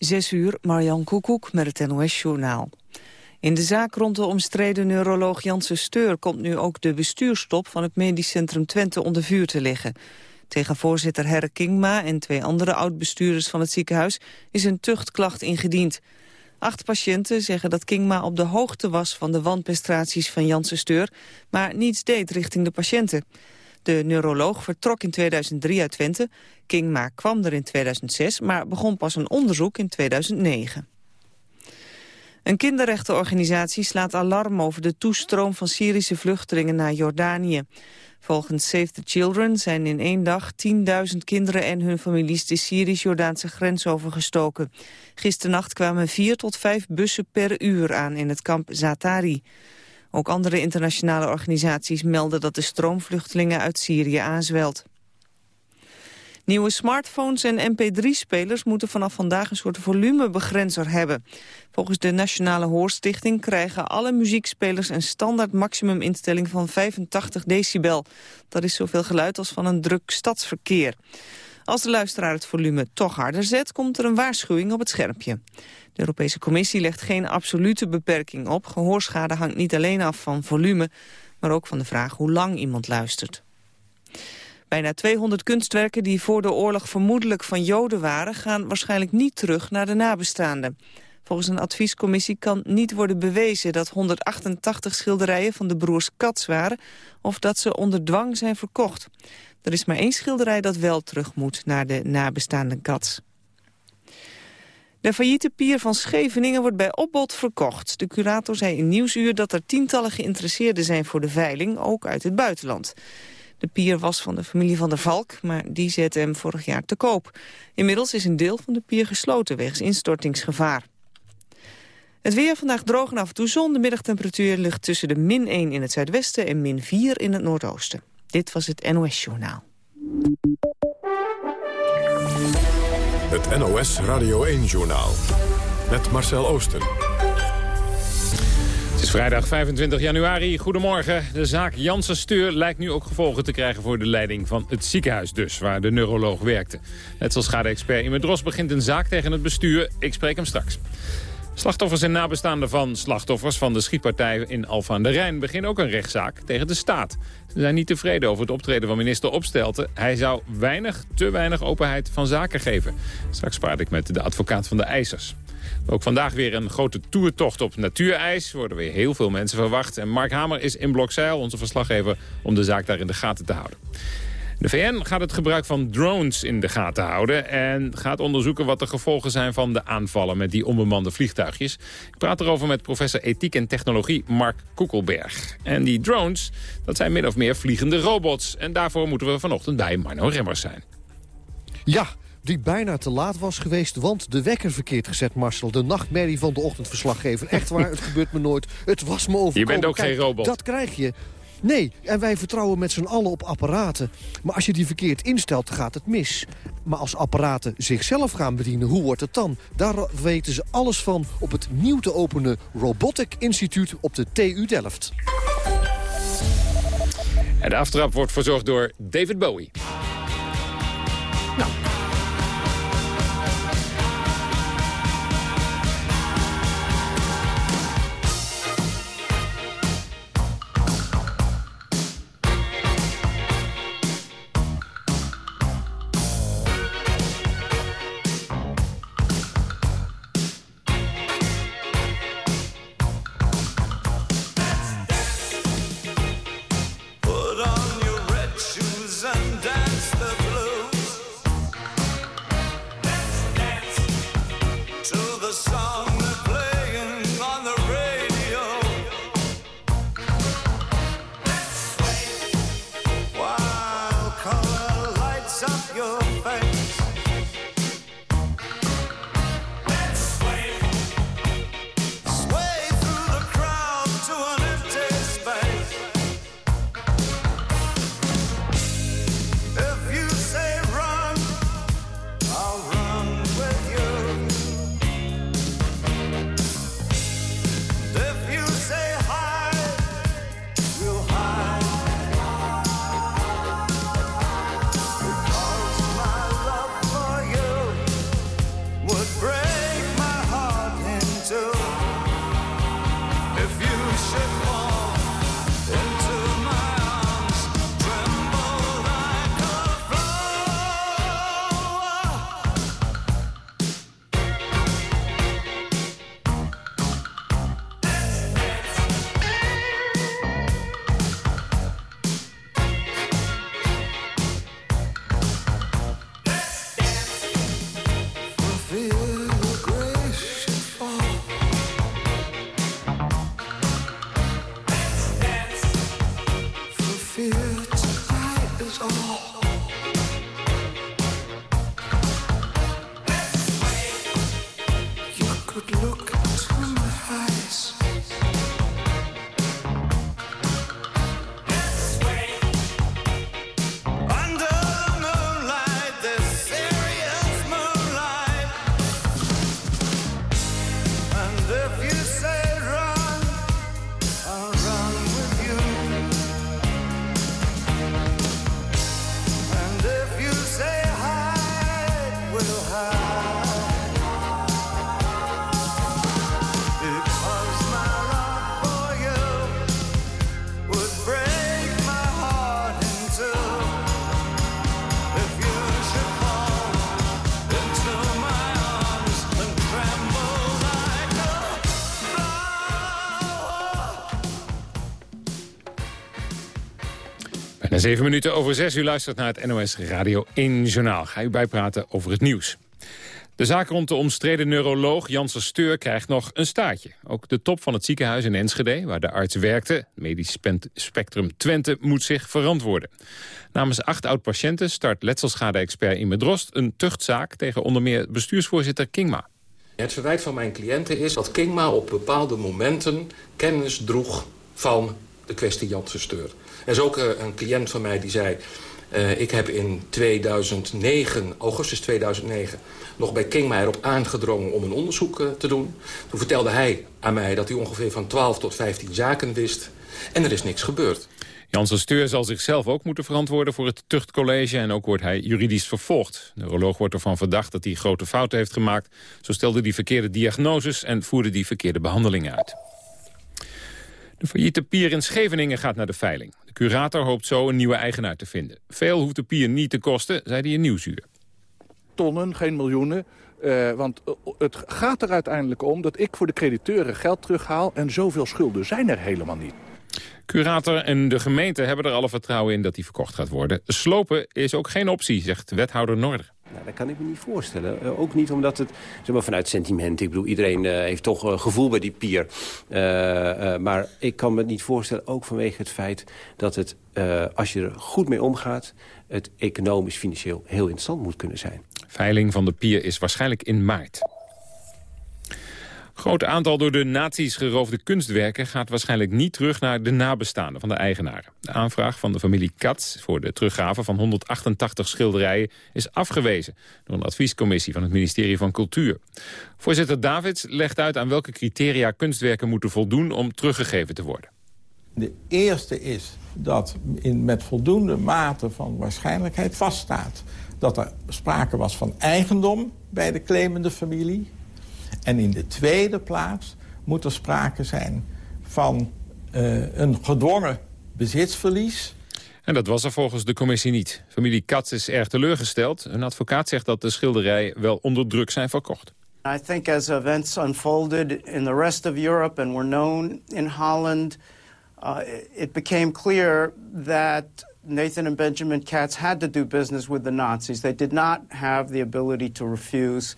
Zes uur, Marjan Koekoek met het NOS-journaal. In de zaak rond de omstreden neuroloog Janssen Steur... komt nu ook de bestuurstop van het medisch centrum Twente onder vuur te liggen. Tegen voorzitter Herre Kingma en twee andere oud-bestuurders van het ziekenhuis... is een tuchtklacht ingediend. Acht patiënten zeggen dat Kingma op de hoogte was van de wanprestaties van Janssen Steur... maar niets deed richting de patiënten. De neuroloog vertrok in 2003 uit Twente. Kingma kwam er in 2006, maar begon pas een onderzoek in 2009. Een kinderrechtenorganisatie slaat alarm over de toestroom van Syrische vluchtelingen naar Jordanië. Volgens Save the Children zijn in één dag 10.000 kinderen en hun families de Syrisch-Jordaanse grens overgestoken. Gisternacht kwamen vier tot vijf bussen per uur aan in het kamp Zatari. Ook andere internationale organisaties melden dat de stroomvluchtelingen uit Syrië aanzwelt. Nieuwe smartphones en mp3-spelers moeten vanaf vandaag een soort volumebegrenzer hebben. Volgens de Nationale Hoorstichting krijgen alle muziekspelers een standaard maximuminstelling van 85 decibel. Dat is zoveel geluid als van een druk stadsverkeer. Als de luisteraar het volume toch harder zet, komt er een waarschuwing op het schermpje. De Europese Commissie legt geen absolute beperking op. Gehoorschade hangt niet alleen af van volume, maar ook van de vraag hoe lang iemand luistert. Bijna 200 kunstwerken die voor de oorlog vermoedelijk van Joden waren... gaan waarschijnlijk niet terug naar de nabestaanden. Volgens een adviescommissie kan niet worden bewezen dat 188 schilderijen van de broers Kats waren... of dat ze onder dwang zijn verkocht. Er is maar één schilderij dat wel terug moet naar de nabestaande Kats. De failliete pier van Scheveningen wordt bij opbod verkocht. De curator zei in Nieuwsuur dat er tientallen geïnteresseerden zijn voor de veiling, ook uit het buitenland. De pier was van de familie van der Valk, maar die zette hem vorig jaar te koop. Inmiddels is een deel van de pier gesloten wegens instortingsgevaar. Het weer vandaag droog en af en toe zon. De middagtemperatuur ligt tussen de min 1 in het zuidwesten en min 4 in het noordoosten. Dit was het NOS Journaal. Het NOS Radio 1-journaal. Met Marcel Oosten. Het is vrijdag 25 januari. Goedemorgen. De zaak Janssen Steur lijkt nu ook gevolgen te krijgen voor de leiding van het ziekenhuis dus, waar de neuroloog werkte. Net zoals schade-expert Imedros begint een zaak tegen het bestuur. Ik spreek hem straks. Slachtoffers en nabestaanden van slachtoffers van de schietpartij in Alfa aan de Rijn beginnen ook een rechtszaak tegen de staat. Ze zijn niet tevreden over het optreden van minister Opstelten. Hij zou weinig, te weinig openheid van zaken geven. Straks praat ik met de advocaat van de eisers. Ook vandaag weer een grote toertocht op natuurijs. Er worden weer heel veel mensen verwacht. En Mark Hamer is in Blokzeil, onze verslaggever, om de zaak daar in de gaten te houden. De VN gaat het gebruik van drones in de gaten houden... en gaat onderzoeken wat de gevolgen zijn van de aanvallen met die onbemande vliegtuigjes. Ik praat erover met professor ethiek en technologie Mark Koekelberg. En die drones, dat zijn min of meer vliegende robots. En daarvoor moeten we vanochtend bij Marno Remmers zijn. Ja, die bijna te laat was geweest, want de wekker verkeerd gezet, Marcel. De nachtmerrie van de ochtendverslaggever. Echt waar, het gebeurt me nooit. Het was me overkomen. Je bent ook geen robot. Dat krijg je. Nee, en wij vertrouwen met z'n allen op apparaten. Maar als je die verkeerd instelt, dan gaat het mis. Maar als apparaten zichzelf gaan bedienen, hoe wordt het dan? Daar weten ze alles van op het nieuw te openen Robotic Instituut op de TU Delft. En de aftrap wordt verzorgd door David Bowie. Nou, zeven minuten over zes. U luistert naar het NOS Radio 1 Journaal. Ga u bijpraten over het nieuws. De zaak rond de omstreden neuroloog Janssen Steur krijgt nog een staartje. Ook de top van het ziekenhuis in Enschede, waar de arts werkte... medisch spectrum Twente, moet zich verantwoorden. Namens acht oud-patiënten start letselschade-expert Ime Drost... een tuchtzaak tegen onder meer bestuursvoorzitter Kingma. Het verwijt van mijn cliënten is dat Kingma op bepaalde momenten... kennis droeg van de kwestie Janssen Steur. Er is ook eh, een cliënt van mij die zei... Uh, ik heb in 2009, augustus 2009 nog bij Kingma erop aangedrongen om een onderzoek uh, te doen. Toen vertelde hij aan mij dat hij ongeveer van 12 tot 15 zaken wist. En er is niks gebeurd. Janssen Steur zal zichzelf ook moeten verantwoorden voor het tuchtcollege... en ook wordt hij juridisch vervolgd. De neuroloog wordt ervan verdacht dat hij grote fouten heeft gemaakt. Zo stelde hij verkeerde diagnoses en voerde die verkeerde behandelingen uit. De failliete pier in Scheveningen gaat naar de veiling. De curator hoopt zo een nieuwe eigenaar te vinden. Veel hoeft de pier niet te kosten, zei hij in Nieuwsuur. Tonnen, geen miljoenen. Uh, want eh, het gaat er uiteindelijk om dat ik voor de crediteuren geld terughaal... en zoveel schulden zijn er helemaal niet. Curator en de gemeente hebben er alle vertrouwen in dat die verkocht gaat worden. Slopen is ook geen optie, zegt wethouder Noorder. Nou, dat kan ik me niet voorstellen. Uh, ook niet omdat het, zeg maar, vanuit sentiment... ik bedoel, iedereen uh, heeft toch uh, gevoel bij die pier. maar ik kan me het niet voorstellen, ook vanwege het feit... dat het, als je er goed mee omgaat... het economisch, financieel heel interessant moet kunnen zijn. Veiling van de pier is waarschijnlijk in maart. Groot aantal door de nazi's geroofde kunstwerken gaat waarschijnlijk niet terug naar de nabestaanden van de eigenaren. De aanvraag van de familie Katz voor de teruggave van 188 schilderijen is afgewezen door een adviescommissie van het ministerie van Cultuur. Voorzitter Davids legt uit aan welke criteria kunstwerken moeten voldoen om teruggegeven te worden. De eerste is dat in, met voldoende mate van waarschijnlijkheid vaststaat dat er sprake was van eigendom bij de claimende familie en in de tweede plaats moet er sprake zijn van uh, een gedwongen bezitsverlies... En dat was er volgens de commissie niet. Familie Katz is erg teleurgesteld. Een advocaat zegt dat de schilderijen wel onder druk zijn verkocht. I think as events unfolded in the rest of Europe and were known in Holland... Uh, it became clear that Nathan and Benjamin Katz had to do business with the Nazis. They did not have the ability to refuse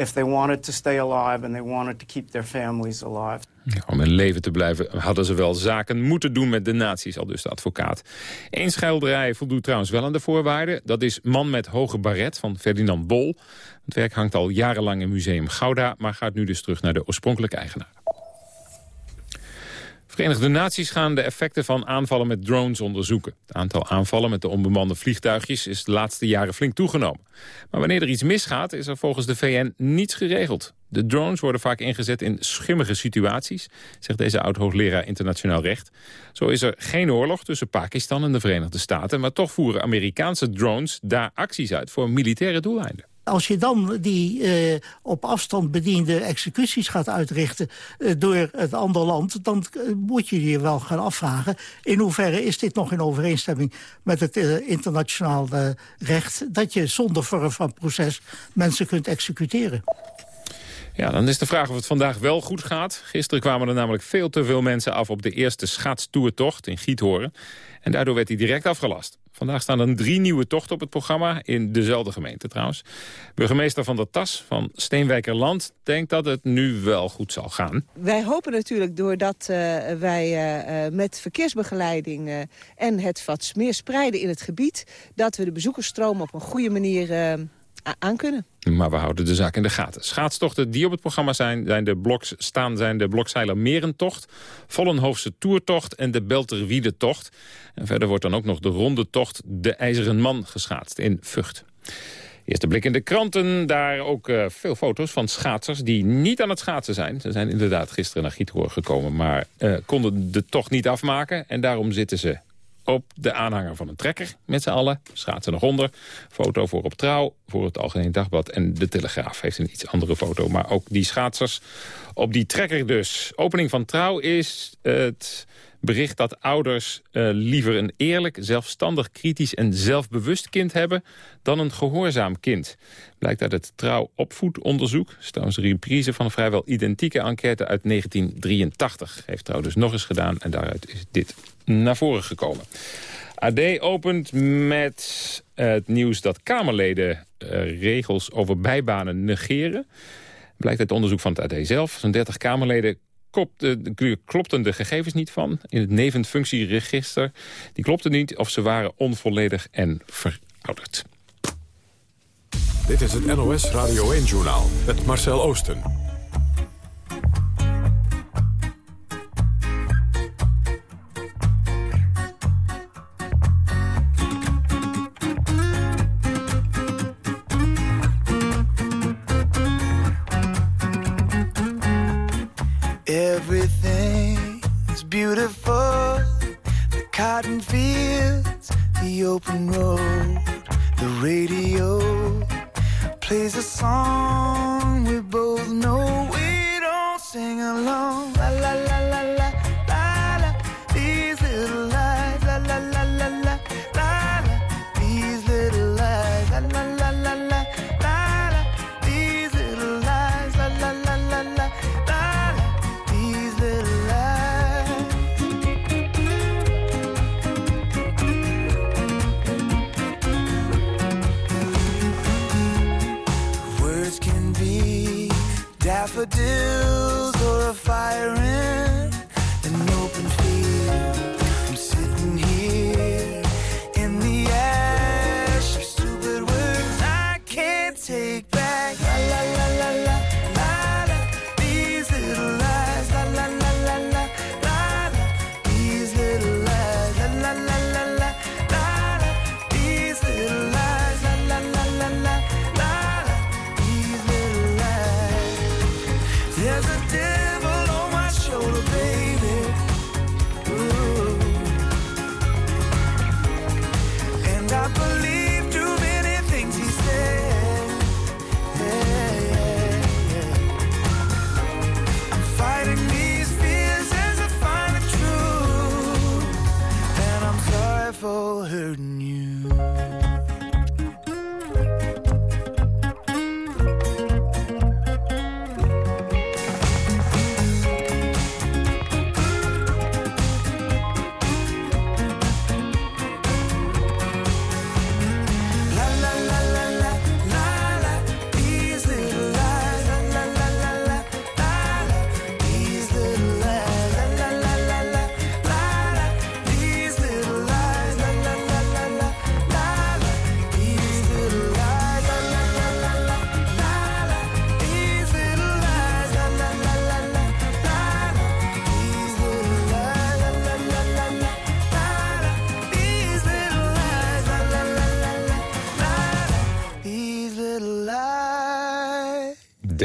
if they wanted to stay alive and they wanted to keep their families alive. om in leven te blijven hadden ze wel zaken moeten doen met de nazi's, al dus de advocaat. Eén schilderij voldoet trouwens wel aan de voorwaarden. Dat is Man met hoge baret van Ferdinand Bol. Het werk hangt al jarenlang in museum Gouda, maar gaat nu dus terug naar de oorspronkelijke eigenaar. Verenigde Naties gaan de effecten van aanvallen met drones onderzoeken. Het aantal aanvallen met de onbemande vliegtuigjes is de laatste jaren flink toegenomen. Maar wanneer er iets misgaat, is er volgens de VN niets geregeld. De drones worden vaak ingezet in schimmige situaties, zegt deze oud-hoogleraar internationaal recht. Zo is er geen oorlog tussen Pakistan en de Verenigde Staten, maar toch voeren Amerikaanse drones daar acties uit voor militaire doeleinden. Als je dan die uh, op afstand bediende executies gaat uitrichten uh, door het andere land... dan uh, moet je je wel gaan afvragen... in hoeverre is dit nog in overeenstemming met het internationaal recht... dat je zonder vorm van proces mensen kunt executeren. Ja, dan is de vraag of het vandaag wel goed gaat. Gisteren kwamen er namelijk veel te veel mensen af op de eerste schaatstoertocht in Giethoorn. En daardoor werd hij direct afgelast. Vandaag staan er drie nieuwe tochten op het programma, in dezelfde gemeente trouwens. Burgemeester van der Tas van Steenwijkerland denkt dat het nu wel goed zal gaan. Wij hopen natuurlijk doordat uh, wij uh, met verkeersbegeleiding en het wat meer spreiden in het gebied... dat we de bezoekersstroom op een goede manier aan kunnen. Maar we houden de zaak in de gaten. Schaatstochten die op het programma zijn, zijn de bloks, staan zijn de Blokzeiler Merentocht, Vollenhoofse Toertocht en de Belterwiede-tocht. En verder wordt dan ook nog de ronde tocht De IJzeren Man geschaatst in Vught. Eerste blik in de kranten, daar ook uh, veel foto's van schaatsers die niet aan het schaatsen zijn. Ze zijn inderdaad gisteren naar Giethoor gekomen, maar uh, konden de tocht niet afmaken. En daarom zitten ze op de aanhanger van een trekker met z'n allen. Schaatsen nog onder. Foto voor op Trouw, voor het Algemeen Dagblad. En de Telegraaf heeft een iets andere foto. Maar ook die schaatsers op die trekker dus. Opening van Trouw is het bericht dat ouders uh, liever een eerlijk, zelfstandig, kritisch en zelfbewust kind hebben dan een gehoorzaam kind. Blijkt uit het Trouw opvoedonderzoek. Trouwens een reprise van een vrijwel identieke enquête uit 1983. Heeft Trouw dus nog eens gedaan en daaruit is dit naar voren gekomen. AD opent met het nieuws dat Kamerleden uh, regels over bijbanen negeren. Blijkt uit onderzoek van het AD zelf. Zo'n 30 Kamerleden klopten de gegevens niet van in het nevenfunctieregister. Die klopten niet of ze waren onvolledig en verouderd. Dit is het NOS Radio 1-journaal met Marcel Oosten. Beautiful. The cotton fields, the open road, the radio plays a song we both know. We don't sing along. La la la siren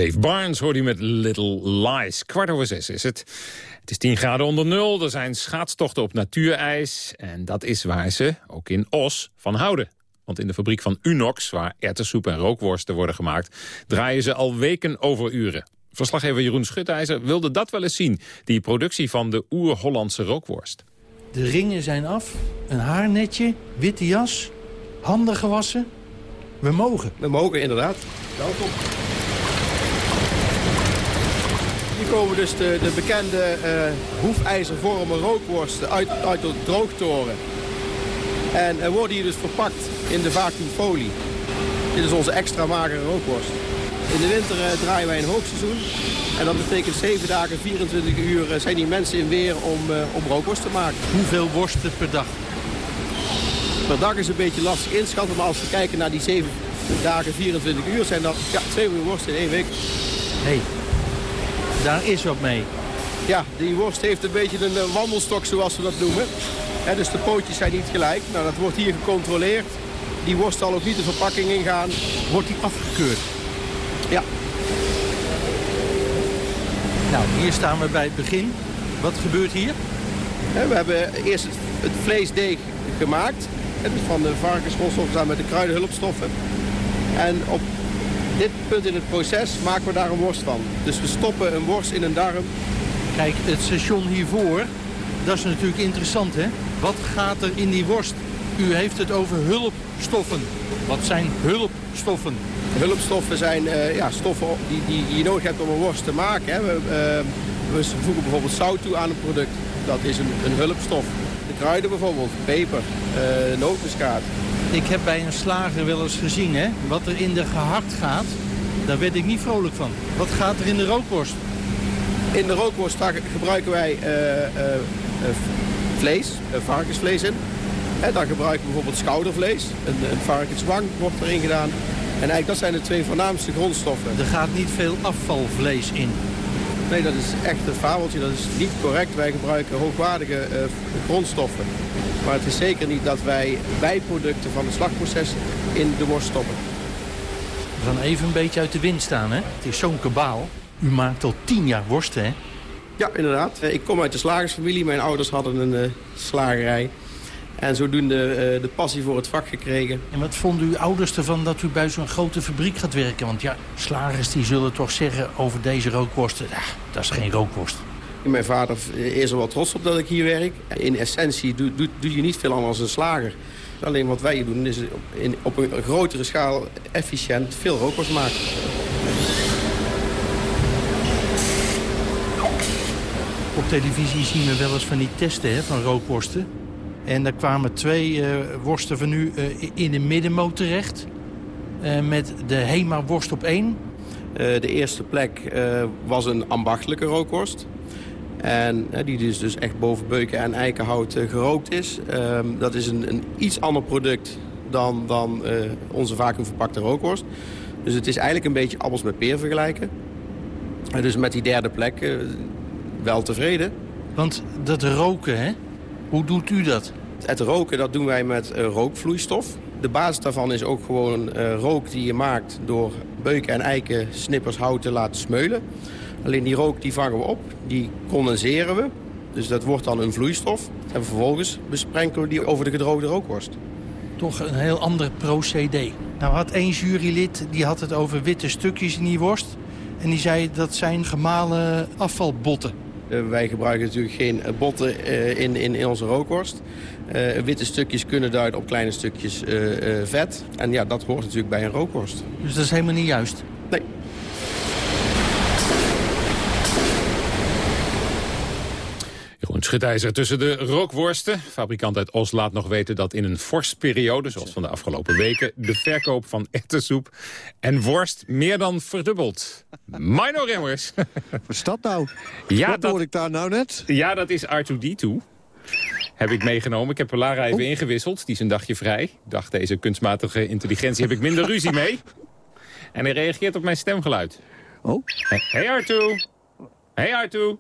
Dave Barnes hoort u met Little Lies. Kwart over zes is het. Het is 10 graden onder nul. Er zijn schaatstochten op natuurijs. En dat is waar ze, ook in Os, van houden. Want in de fabriek van Unox, waar erwtensoep en rookworsten worden gemaakt... draaien ze al weken over uren. Verslaggever Jeroen Schutijzer wilde dat wel eens zien. Die productie van de oer-Hollandse rookworst. De ringen zijn af, een haarnetje, witte jas, handen gewassen. We mogen. We mogen inderdaad. Welkom. Komen dus de, de bekende eh hoefijzervormen rookworsten uit, uit de droogtoren. En er worden hier dus verpakt in de vacuümfolie. Dit is onze extra magere rookworst. In de winter eh, draaien wij een hoogseizoen. En dat betekent 7 dagen, 24 uur eh, zijn die mensen in weer om, om rookworst te maken. Hoeveel worsten per dag? Per dag is een beetje lastig inschatten, maar als we kijken naar die 7 dagen, 24 uur, zijn dat ja, 2 miljoen worsten in één week. Hey, daar is wat mee. Ja, die worst heeft een beetje een eh, wandelstok, zoals we dat noemen. Dus de pootjes zijn niet gelijk. Nou, dat wordt hier gecontroleerd. Die worst zal ook niet de verpakking ingaan. Wordt die afgekeurd? Ja. Nou, hier staan we bij het begin. Wat gebeurt hier? We hebben eerst het, het vleesdeeg gemaakt. Hè, dus van de varkensgrondstoffen samen met de kruidenhulpstoffen. En op dit punt in het proces maken we daar een worst van. Dus we stoppen een worst in een darm. Kijk, het station hiervoor, dat is natuurlijk interessant, hè? Wat gaat er in die worst? U heeft het over hulpstoffen. Wat zijn hulpstoffen? Hulpstoffen zijn uh, ja, stoffen die, die je nodig hebt om een worst te maken. Hè. We, uh, we voegen bijvoorbeeld zout toe aan een product. Dat is een, een hulpstof. De kruiden bijvoorbeeld, peper, uh, nootmuskaat. Ik heb bij een slager wel eens gezien, hè, wat er in de gehakt gaat. Daar werd ik niet vrolijk van. Wat gaat er in de rookworst? In de rookworst gebruiken wij vlees, varkensvlees in. En dan gebruiken we bijvoorbeeld schoudervlees. Een, een varkenswang wordt erin gedaan. En eigenlijk dat zijn de twee voornaamste grondstoffen. Er gaat niet veel afvalvlees in. Nee, dat is echt een fabeltje. Dat is niet correct. Wij gebruiken hoogwaardige grondstoffen. Maar het is zeker niet dat wij bijproducten van het slagproces in de worst stoppen. We gaan even een beetje uit de wind staan, hè? Het is zo'n kabaal. U maakt al tien jaar worsten, hè? Ja, inderdaad. Ik kom uit de slagersfamilie. Mijn ouders hadden een uh, slagerij. En zodoende uh, de passie voor het vak gekregen. En wat vonden uw ouders ervan dat u bij zo'n grote fabriek gaat werken? Want ja, slagers die zullen toch zeggen over deze rookworsten... Ja, dat is geen rookworst. Mijn vader is er wel trots op dat ik hier werk. In essentie doe, doe, doe je niet veel anders als een slager. Alleen wat wij doen is in, op een grotere schaal efficiënt veel rookworst maken. Op televisie zien we wel eens van die testen hè, van rookworsten. En daar kwamen twee uh, worsten van u uh, in de middenmoot terecht. Uh, met de Hema-worst op één. de eerste plek was een ambachtelijke rookworst. En die dus, dus echt boven beuken en eikenhout gerookt is. Ehm, dat is een, een, iets ander product dan, dan onze vacuümverpakte rookworst. Dus het is eigenlijk een beetje appels met peer vergelijken. dus met die derde plek wel tevreden. Want dat roken, hè? Hoe doet u dat? Het roken dat doen wij met rookvloeistof. De basis daarvan is ook gewoon rook die je maakt door beuken en eiken snippers hout te laten smeulen. Alleen die rook die vangen we op, die condenseren we. Dus dat wordt dan een vloeistof. En vervolgens besprenkelen we die over de gedroogde rookworst. Toch een heel ander procedé. Nou had één jurylid die had het over witte stukjes in die worst. En die zei dat zijn gemalen afvalbotten. Uh, wij gebruiken natuurlijk geen botten uh, in, in, in, onze rookworst. Uh, witte stukjes kunnen duiden op kleine stukjes vet. En ja, dat hoort natuurlijk bij een rookworst. Dus dat is helemaal niet juist? Nee. Schutijzer tussen de rookworsten. Fabrikant uit Os laat nog weten dat in een vorstperiode... zoals van de afgelopen weken, de verkoop van ettensoep en worst meer dan verdubbeld. Mino Remmers. Wat is dat nou? Ja, Wat dat, hoor ik daar nou net? Ja, dat is R2D2. Heb ik meegenomen. Ik heb Lara even ingewisseld. Die is een dagje vrij. Ik dacht, deze kunstmatige intelligentie heb ik minder ruzie mee. En hij reageert op mijn stemgeluid. Oh? Hey Artu. Hey Artu.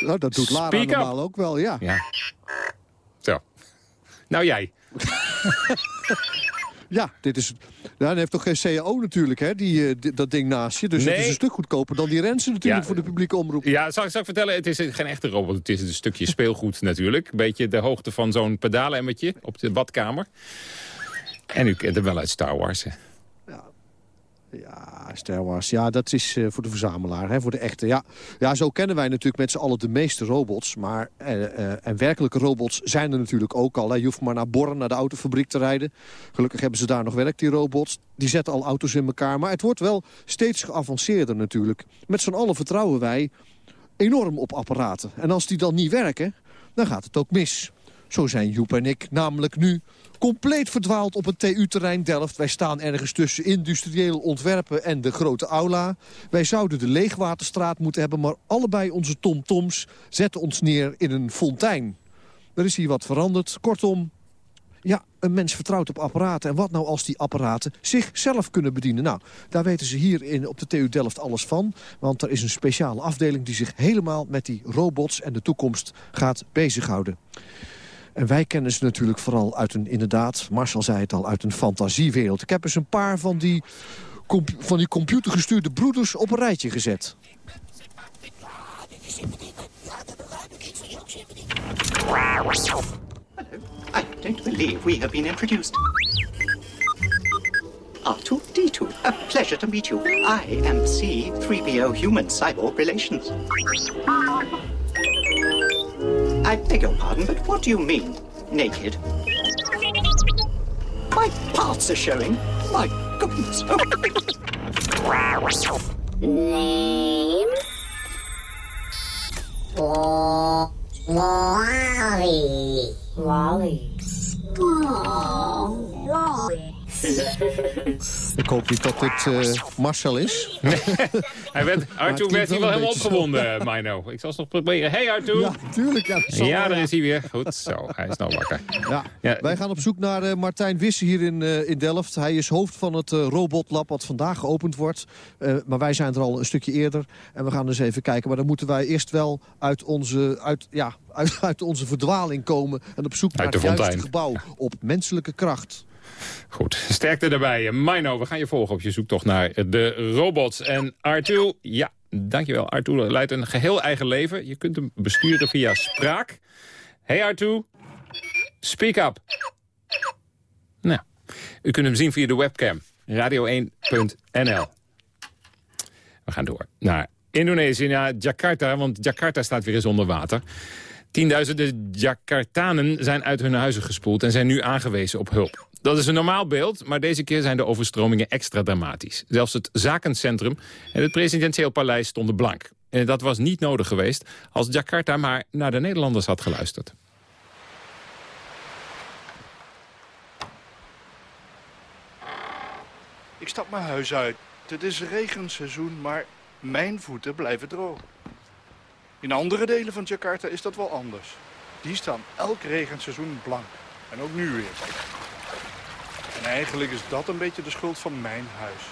Nou, dat doet Lara Speak normaal ook wel, ja. Ja. Zo. Nou jij. Ja, dit is, ja, hij heeft toch geen CAO natuurlijk, hè, die, uh, dat ding naast je. Dus Nee. het is een stuk goedkoper dan die Rensen natuurlijk Ja. voor de publieke omroep. Ja, zal, ik- zal ik vertellen? Het is geen echte robot. Het is een stukje speelgoed natuurlijk. Een beetje de hoogte van zo'n pedalemmertje op de badkamer. En u kent hem wel uit Star Wars. hè? Ja, Star. Ja, dat is eh, voor de verzamelaar, hè, voor de echte. Ja. ja, zo kennen wij natuurlijk met z'n allen de meeste robots. Maar, eh, eh, en werkelijke robots zijn er natuurlijk ook al. Je hoeft maar naar Born, naar de autofabriek te rijden. Gelukkig hebben ze daar nog werk, die robots. Die zetten al auto's in elkaar. Maar het wordt wel steeds geavanceerder natuurlijk. Met z'n allen vertrouwen wij enorm op apparaten. En als die dan niet werken, dan gaat het ook mis. Zo zijn Joep en ik namelijk nu compleet verdwaald op het TU-terrein Delft. Wij staan ergens tussen industrieel ontwerpen en de grote aula. Wij zouden de Leegwaterstraat moeten hebben... maar allebei onze tomtoms zetten ons neer in een fontein. Er is hier wat veranderd. Kortom, ja, een mens vertrouwt op apparaten. En wat nou als die apparaten zichzelf kunnen bedienen? Nou, daar weten ze hier in, op de TU Delft alles van. Want er is een speciale afdeling die zich helemaal met die robots en de toekomst gaat bezighouden. En wij kennen ze natuurlijk vooral uit een, inderdaad, Marcel zei het al, uit een fantasiewereld. Ik heb eens een paar van die, van die computergestuurde broeders op een rijtje gezet. I don't believe we have been introduced. R2D2, a pleasure to meet you. I am C3PO Human Cyborg Relations. I beg your pardon, but what do you mean, naked? My parts are showing. My goodness. Oh. Name? Wally. Wally. Oh, Wally. Ik hoop niet dat dit eh, Marcel is. Hij werd, Arthur werd hier wel helemaal zo. opgewonden, eh, Mino. Ik zal eens nog proberen. Hey Arthur! Ja, tuurlijk. Ja, zal Ja, daar is hij weer. Goed zo, hij is nou wakker. Ja. Ja. Wij gaan op zoek naar eh, Martijn Wisse hier in, in Delft. Hij is hoofd van het robotlab wat vandaag geopend wordt. Maar wij zijn er al een stukje eerder. En we gaan dus even kijken. Maar dan moeten wij eerst wel uit onze, uit, ja, uit, uit onze verdwaling komen. En op zoek Uit naar het juiste gebouw op menselijke kracht. Goed, sterkte erbij. Mino, we gaan je volgen op je zoektocht naar de robots. En Arthur, ja, dankjewel. Arthur leidt een geheel eigen leven. Je kunt hem besturen via spraak. Hey Arthur, speak up. Nou, u kunt hem zien via de webcam. Radio1.nl. We gaan door naar Indonesië, naar Jakarta. Want Jakarta staat weer eens onder water. Tienduizenden Jakartanen zijn uit hun huizen gespoeld... en zijn nu aangewezen op hulp. Dat is een normaal beeld, maar deze keer zijn de overstromingen extra dramatisch. Zelfs het zakencentrum en het presidentieel paleis stonden blank. En dat was niet nodig geweest als Jakarta maar naar de Nederlanders had geluisterd. Ik stap mijn huis uit. Het is regenseizoen, maar mijn voeten blijven droog. In andere delen van Jakarta is dat wel anders. Die staan elk regenseizoen blank. En ook nu weer. En eigenlijk is dat een beetje de schuld van mijn huis.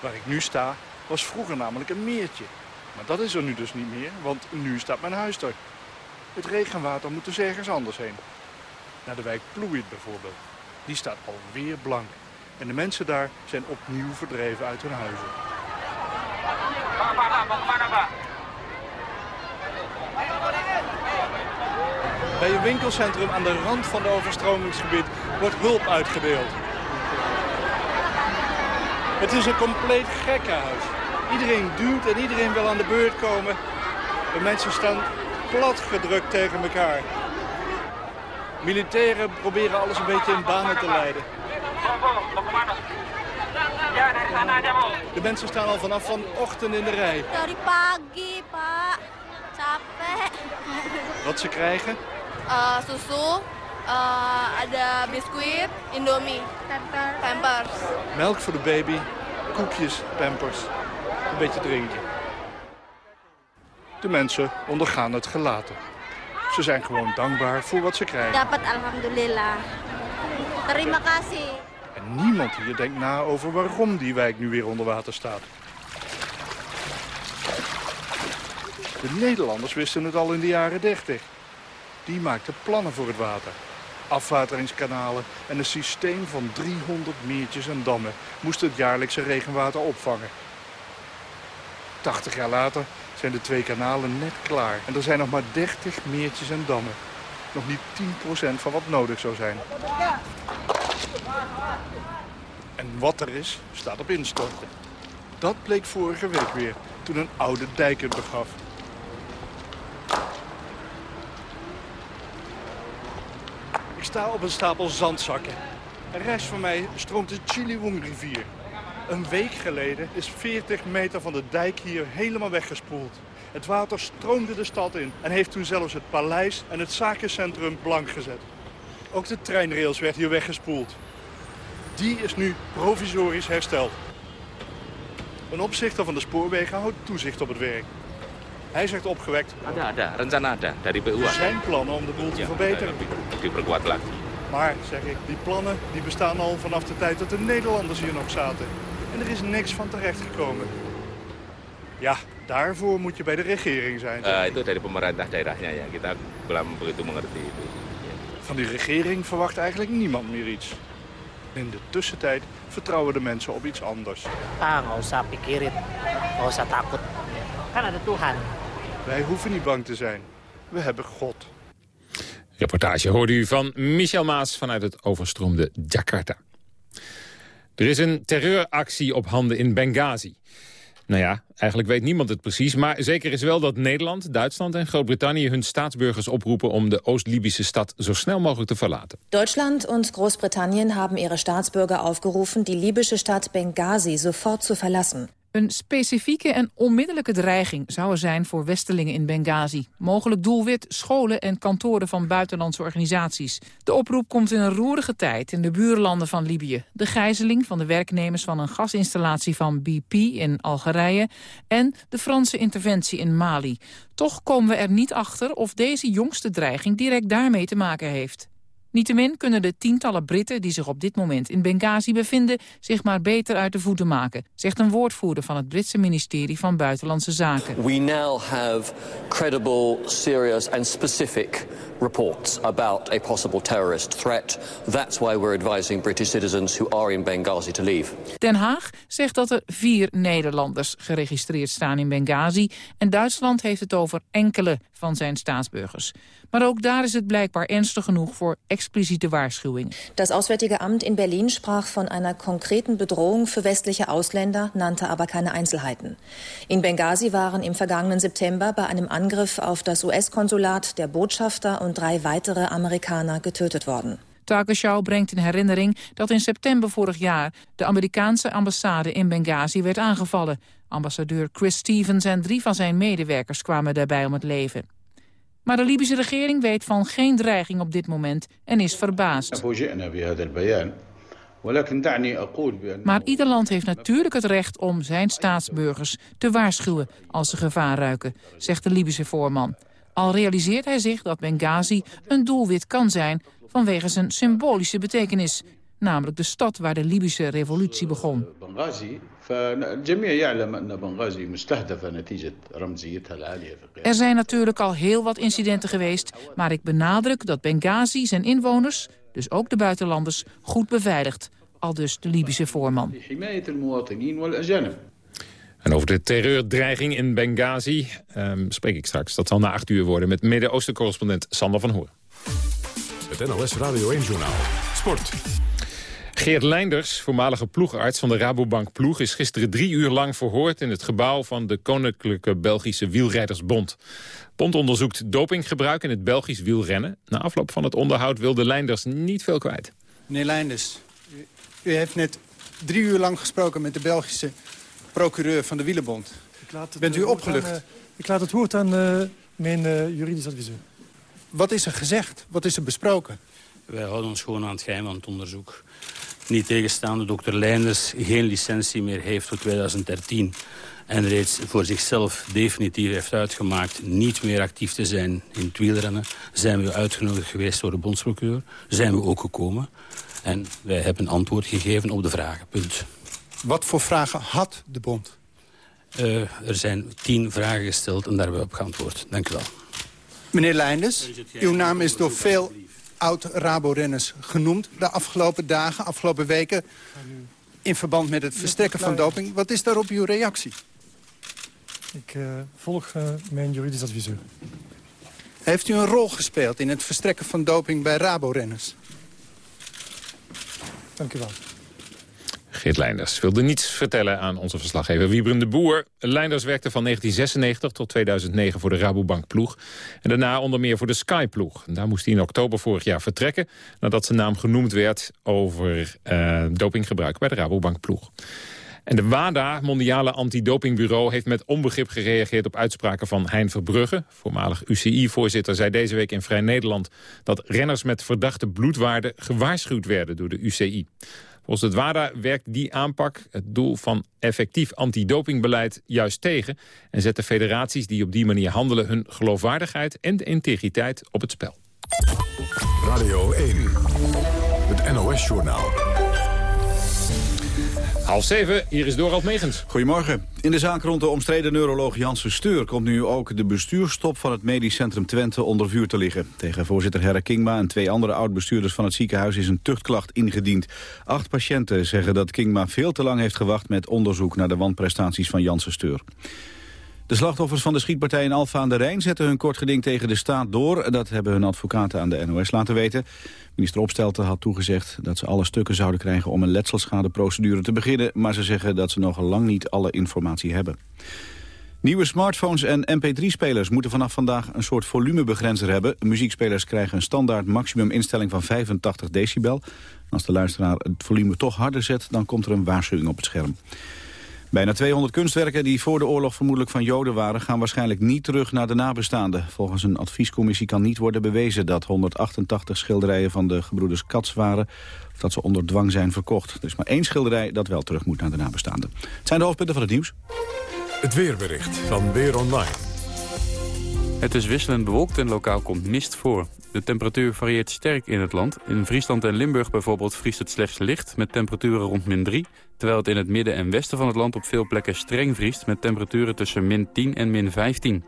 Waar ik nu sta, was vroeger namelijk een meertje. Maar dat is er nu dus niet meer, want nu staat mijn huis er. Het regenwater moet dus ergens anders heen. Naar de wijk Ploeit bijvoorbeeld. Die staat alweer blank. En de mensen daar zijn opnieuw verdreven uit hun huizen. Bij een winkelcentrum aan de rand van het overstromingsgebied wordt hulp uitgedeeld. Het is een compleet gekkenhuis. Iedereen duwt en iedereen wil aan de beurt komen. De mensen staan platgedrukt tegen elkaar. Militairen proberen alles een beetje in banen te leiden. De mensen staan al vanaf vanochtend in de rij. Wat ze krijgen? Eh, susu, eh, ada biskuit, Indomie, Pampers. Melk voor de baby, koekjes, pampers, een beetje drinken. De mensen ondergaan het gelaten. Ze zijn gewoon dankbaar voor wat ze krijgen. Dapat alhamdulillah. Terima kasih. En niemand hier denkt na over waarom die wijk nu weer onder water staat. De Nederlanders wisten het al in de jaren 30. Die maakten plannen voor het water. Afwateringskanalen en een systeem van 300 meertjes en dammen moesten het jaarlijkse regenwater opvangen. 80 jaar later zijn de twee kanalen net klaar. En er zijn nog maar 30 meertjes en dammen. Nog niet 10% van wat nodig zou zijn. En wat er is, staat op instorten. Dat bleek vorige week weer, toen een oude dijk het begaf. Ik sta op een stapel zandzakken. En rechts van mij stroomt de Chiliwung-rivier. Een week geleden is 40 meter van de dijk hier helemaal weggespoeld. Het water stroomde de stad in en heeft toen zelfs het paleis en het zakencentrum blank gezet. Ook de treinrails werd hier weggespoeld. Die is nu provisorisch hersteld. Een opzichter van de spoorwegen houdt toezicht op het werk. Hij zegt opgewekt... Ada, ada. Rencana ada dari PU. Zijn plannen om de boel te verbeteren. Diperkuat lagi. Maar, zeg ik, die plannen die bestaan al vanaf de tijd dat de Nederlanders hier nog zaten. En er is niks van terechtgekomen. Ja, daarvoor moet je bij de regering zijn. Eh, itu dari pemerintah daerahnya ya. Kita belum begitu mengerti itu. Van die regering verwacht eigenlijk niemand meer iets. In de tussentijd vertrouwen de mensen op iets anders. Ah, nggak usah pikirin. Nggak usah takut. Kan ada Tuhan. Wij hoeven niet bang te zijn. We hebben God. Reportage hoorde u van Michel Maas vanuit het overstroomde Jakarta. Er is een terreuractie op handen in Benghazi. Nou ja, eigenlijk weet niemand het precies. Maar zeker is wel dat Nederland, Duitsland en Groot-Brittannië... hun staatsburgers oproepen om de Oost-Libysche stad zo snel mogelijk te verlaten. Deutschland und Großbritannien haben ihre Staatsbürger aufgerufen... die libysche Stadt Benghazi sofort zu verlassen. Een specifieke en onmiddellijke dreiging zou er zijn voor Westelingen in Benghazi. Mogelijk doelwit scholen en kantoren van buitenlandse organisaties. De oproep komt in een roerige tijd in de buurlanden van Libië. De gijzeling van de werknemers van een gasinstallatie van BP in Algerije... en de Franse interventie in Mali. Toch komen we er niet achter of deze jongste dreiging direct daarmee te maken heeft. Niettemin kunnen de tientallen Britten die zich op dit moment in Benghazi bevinden... zich maar beter uit de voeten maken, zegt een woordvoerder van het Britse ministerie van Buitenlandse Zaken. We now have credible, serious and specific reports about a possible terrorist threat. That's why we're advising British citizens who are in Benghazi to leave. Den Haag zegt dat er vier Nederlanders geregistreerd staan in Benghazi... en Duitsland heeft het over enkele van zijn staatsburgers. Maar ook daar is het blijkbaar ernstig genoeg voor expliciete waarschuwingen. Das Auswärtige Amt in Berlin sprach von einer konkreten Bedrohung für westliche Ausländer, nannte aber keine Einzelheiten. In Benghazi waren im vergangenen September bei einem Angriff auf das US-Konsulat der Botschafter und drei weitere Amerikaner getötet worden. Tagesschau brengt in herinnering dat in september vorig jaar... de Amerikaanse ambassade in Benghazi werd aangevallen. Ambassadeur Chris Stevens en drie van zijn medewerkers kwamen daarbij om het leven. Maar de Libische regering weet van geen dreiging op dit moment en is verbaasd. Maar ieder land heeft natuurlijk het recht om zijn staatsburgers te waarschuwen als ze gevaar ruiken, zegt de Libische voorman. Al realiseert hij zich dat Benghazi een doelwit kan zijn vanwege zijn symbolische betekenis. Namelijk de stad waar de Libische revolutie begon. Er zijn natuurlijk al heel wat incidenten geweest, maar ik benadruk dat Benghazi zijn inwoners, dus ook de buitenlanders, goed beveiligt. Al dus de Libische voorman. En over de terreurdreiging in Benghazi um, spreek ik straks. Dat zal na acht uur worden met Midden-Oosten-correspondent Sander van Hoorn. Het NLS Radio 1-journaal. Sport. Geert Leinders, voormalige ploegarts van de Rabobank Ploeg... is gisteren drie uur lang verhoord in het gebouw van de Koninklijke Belgische Wielrijdersbond. Bond onderzoekt dopinggebruik in het Belgisch wielrennen. Na afloop van het onderhoud wilde Leinders niet veel kwijt. Meneer Leinders, u, u heeft net drie uur lang gesproken met de Belgische procureur van de Wielenbond. Bent u opgelucht? Aan, uh, ik laat het woord aan uh, mijn uh, juridisch adviseur. Wat is er gezegd? Wat is er besproken? Wij houden ons gewoon aan het geheim van het onderzoek. Niet tegenstaande dokter Leinders geen licentie meer heeft voor 2013... en reeds voor zichzelf definitief heeft uitgemaakt... niet meer actief te zijn in het wielrennen... zijn we uitgenodigd geweest door de bondsprocureur. Zijn we ook gekomen. En wij hebben antwoord gegeven op de vragen. Punt. Wat voor vragen had de bond? Uh, er zijn tien vragen gesteld en daar hebben we op geantwoord. Dank u wel. Meneer Leinders, uw naam is door veel oud-Rabo-renners genoemd... de afgelopen dagen, afgelopen weken... in verband met het verstrekken van doping. Wat is daarop uw reactie? Ik uh, volg uh, mijn juridisch adviseur. Heeft u een rol gespeeld in het verstrekken van doping bij Rabo-renners? Dank u wel. Geert Leinders wilde niets vertellen aan onze verslaggever Wiebren de Boer. Leinders werkte van 1996 tot 2009 voor de Rabobank ploeg. En daarna onder meer voor de Sky ploeg. Daar moest hij in oktober vorig jaar vertrekken... nadat zijn naam genoemd werd over uh, dopinggebruik bij de Rabobank ploeg. En de WADA, Mondiale Antidopingbureau, heeft met onbegrip gereageerd op uitspraken van Hein Verbrugge. Voormalig UCI-voorzitter zei deze week in Vrij Nederland dat renners met verdachte bloedwaarden gewaarschuwd werden door de UCI. Volgens het WADA werkt die aanpak het doel van effectief antidopingbeleid juist tegen... en zet de federaties die op die manier handelen hun geloofwaardigheid en integriteit op het spel. Radio 1, het NOS-journaal. Half zeven, hier is Dorald Megens. Goedemorgen. In de zaak rond de omstreden neuroloog Janssen Steur... komt nu ook de bestuurstop van het medisch centrum Twente onder vuur te liggen. Tegen voorzitter Herre Kingma en twee andere oud-bestuurders van het ziekenhuis... is een tuchtklacht ingediend. Acht patiënten zeggen dat Kingma veel te lang heeft gewacht... met onderzoek naar de wanprestaties van Janssen Steur. De slachtoffers van de schietpartij in Alfa aan de Rijn zetten hun kort geding tegen de staat door. Dat hebben hun advocaten aan de NOS laten weten. Minister Opstelten had toegezegd dat ze alle stukken zouden krijgen om een letselschadeprocedure te beginnen. Maar ze zeggen dat ze nog lang niet alle informatie hebben. Nieuwe smartphones en mp3-spelers moeten vanaf vandaag een soort volumebegrenzer hebben. Muziekspelers krijgen een standaard maximuminstelling van 85 decibel. Als de luisteraar het volume toch harder zet, dan komt er een waarschuwing op het scherm. Bijna 200 kunstwerken die voor de oorlog vermoedelijk van Joden waren... gaan waarschijnlijk niet terug naar de nabestaanden. Volgens een adviescommissie kan niet worden bewezen... dat 188 schilderijen van de gebroeders Kats waren... of dat ze onder dwang zijn verkocht. Er is maar één schilderij dat wel terug moet naar de nabestaanden. Het zijn de hoofdpunten van het nieuws. Het weerbericht van Weer Online. Het is wisselend bewolkt en lokaal komt mist voor. De temperatuur varieert sterk in het land. In Friesland en Limburg bijvoorbeeld vriest het slechts licht... met temperaturen rond min 3... terwijl het in het midden en westen van het land op veel plekken streng vriest... met temperaturen tussen min 10 en min 15.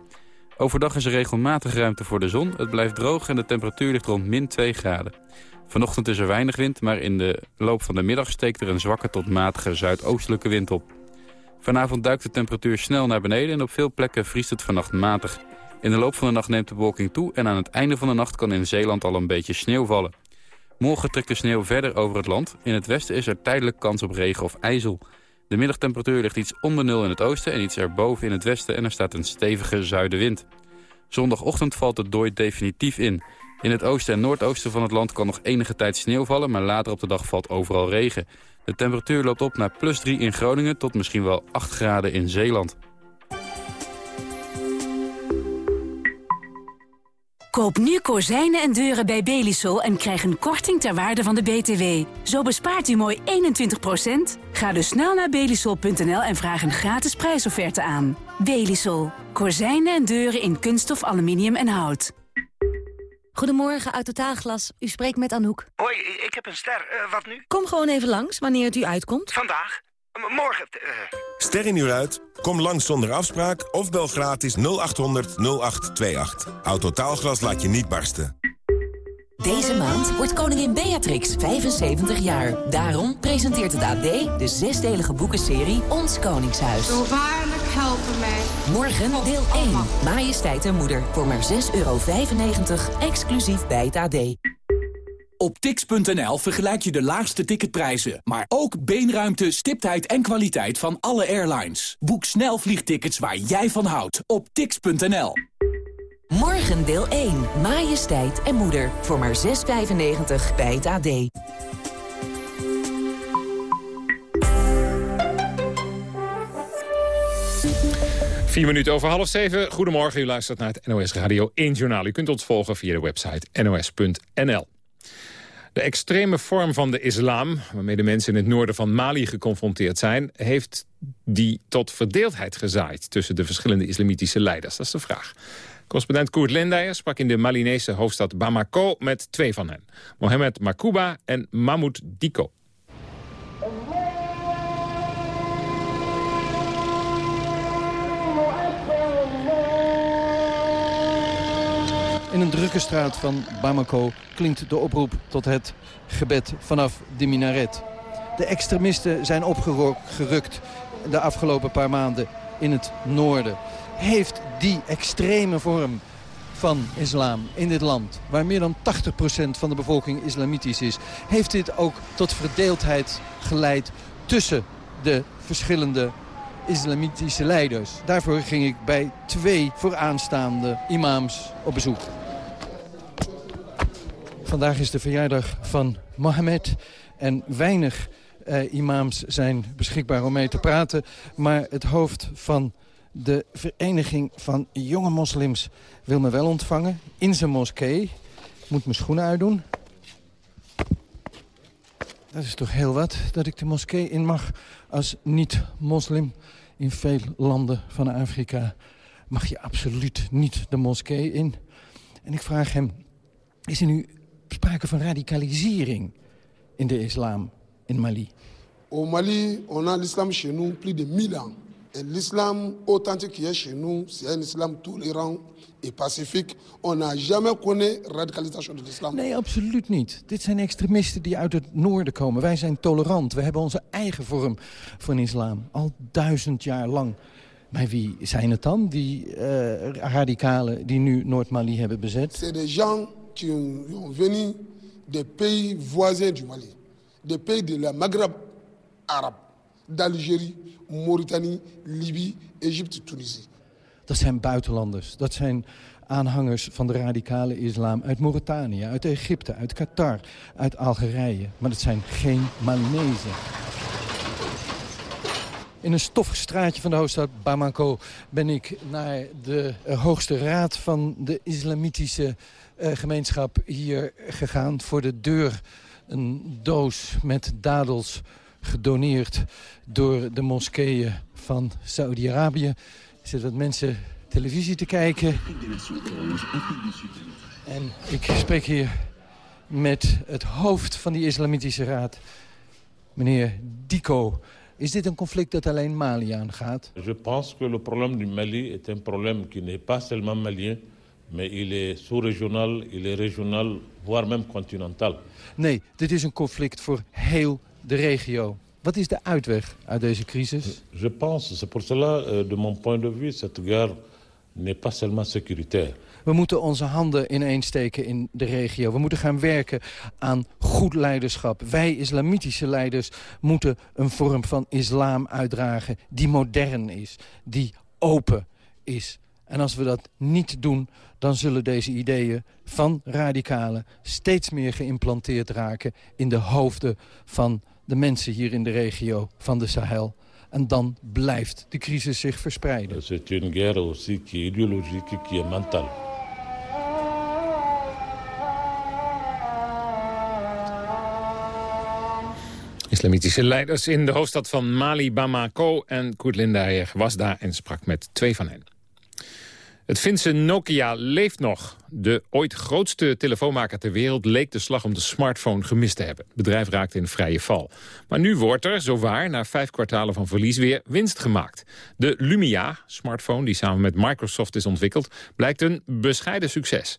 Overdag is er regelmatig ruimte voor de zon. Het blijft droog en de temperatuur ligt rond min 2 graden. Vanochtend is er weinig wind, maar in de loop van de middag steekt er een zwakke tot matige zuidoostelijke wind op. Vanavond duikt de temperatuur snel naar beneden en op veel plekken vriest het vannacht matig. In de loop van de nacht neemt de bewolking toe en aan het einde van de nacht kan in Zeeland al een beetje sneeuw vallen. Morgen trekt de sneeuw verder over het land. In het westen is er tijdelijk kans op regen of ijzel. De middagtemperatuur ligt iets onder nul in het oosten en iets erboven in het westen en er staat een stevige zuidenwind. Zondagochtend valt het dooi definitief in. In het oosten en noordoosten van het land kan nog enige tijd sneeuw vallen, maar later op de dag valt overal regen. De temperatuur loopt op naar plus 3 in Groningen tot misschien wel 8 graden in Zeeland. Koop nu kozijnen en deuren bij Belisol en krijg een korting ter waarde van de BTW. Zo bespaart u mooi 21%. Ga dus snel naar belisol.nl en vraag een gratis prijsofferte aan. Belisol. Kozijnen en deuren in kunststof, aluminium en hout. Goedemorgen, uit Totaalglas. U spreekt met Anouk. Hoi, ik heb een ster. Eh, wat nu? Kom gewoon even langs, wanneer het u uitkomt. Vandaag? Morgen? eh. Ster in uur uit? Kom langs zonder afspraak of bel gratis 0800 0828. Autotaalglas laat je niet barsten. Deze maand wordt koningin Beatrix 75 jaar. Daarom presenteert het AD de zesdelige boekenserie Ons Koningshuis. Zo waarlijk helpen mij. Morgen deel 1. Majesteit en moeder. Voor maar 6,95 euro. Exclusief bij het AD. Op tix.nl vergelijk je de laagste ticketprijzen, maar ook beenruimte, stiptheid en kwaliteit van alle airlines. Boek snel vliegtickets waar jij van houdt op tix.nl. Morgen deel 1. Majesteit en moeder. Voor maar 6,95 bij het AD. Vier minuten over half zeven. Goedemorgen, u luistert naar het NOS Radio 1 Journaal. U kunt ons volgen via de website nos.nl. De extreme vorm van de islam, waarmee de mensen in het noorden van Mali geconfronteerd zijn... heeft die tot verdeeldheid gezaaid tussen de verschillende islamitische leiders? Dat is de vraag. Correspondent Koert Lindeyer sprak in de Malinese hoofdstad Bamako met twee van hen. Mohamed Makouba en Mahmoud Diko. In een drukke straat van Bamako klinkt de oproep tot het gebed vanaf de minaret. De extremisten zijn opgerukt de afgelopen paar maanden in het noorden. Heeft die extreme vorm van islam in dit land, waar meer dan 80% van de bevolking islamitisch is, heeft dit ook tot verdeeldheid geleid tussen de verschillende islamitische leiders. Daarvoor ging ik bij twee vooraanstaande imams op bezoek. Vandaag is de verjaardag van Mohammed en weinig eh, imams zijn beschikbaar om mee te praten. Maar het hoofd van de vereniging van jonge moslims wil me wel ontvangen in zijn moskee. Moet mijn schoenen uitdoen. Dat is toch heel wat, dat ik de moskee in mag als niet-moslim. In veel landen van Afrika mag je absoluut niet de moskee in. En ik vraag hem, is er nu sprake van radicalisering in de islam in Mali? Au Mali, on a l'islam chez nous plus de 1000 ans. Et l'islam authentique qui est chez nous, c'est un islam tolérant et pacifique. On n'a jamais connu radicalisation de l'islam. Nee, absoluut niet. Dit zijn extremisten die uit het noorden komen. Wij zijn tolerant. We hebben onze eigen vorm van islam. Al duizend jaar lang Maar wie zijn het dan, die uh, radicalen die nu Noord-Mali hebben bezet? C'est des gens qui ont venu des pays voisins du Mali. Des pays de la Maghreb arabe. D'Algérie, Mauritanie, Libië, Egypte, Tunisie. Dat zijn buitenlanders. Dat zijn aanhangers van de radicale islam uit Mauritanië, uit Egypte, uit Qatar, uit Algerije. Maar dat zijn geen Malinezen. In een stoffig straatje van de hoofdstad Bamako ben ik naar de hoogste raad van de islamitische gemeenschap hier gegaan. Voor de deur een doos met dadels gedoneerd door de moskeeën van Saudi-Arabië. Er zitten wat mensen televisie te kijken. En ik spreek hier met het hoofd van die islamitische raad, meneer Diko. Is dit een conflict dat alleen Mali aangaat? Je pense que le problème du Mali problème qui n'est pas seulement malien, mais il est sous-régional, il est régional, voire même continental. Nee, dit is een conflict voor heel de regio. Wat is de uitweg uit deze crisis? Je pense, c'est pour cela, euh, de mon point de vue, cette guerre n'est pas seulement sécuritaire. We moeten onze handen ineensteken in de regio. We moeten gaan werken aan goed leiderschap. Wij islamitische leiders moeten een vorm van islam uitdragen... die modern is, die open is. En als we dat niet doen, dan zullen deze ideeën van radicalen... steeds meer geïmplanteerd raken in de hoofden van de mensen hier in de regio van de Sahel. En dan blijft de crisis zich verspreiden. C'est une guerre aussi qui est idéologique, qui est mentale. Islamitische leiders in de hoofdstad van Mali, Bamako. En Koert Lindeyer was daar en sprak met twee van hen. Het Finse Nokia leeft nog. De ooit grootste telefoonmaker ter wereld leek de slag om de smartphone gemist te hebben. Het bedrijf raakte in vrije val. Maar nu wordt er, zowaar, na vijf kwartalen van verlies weer winst gemaakt. De Lumia, smartphone die samen met Microsoft is ontwikkeld, blijkt een bescheiden succes.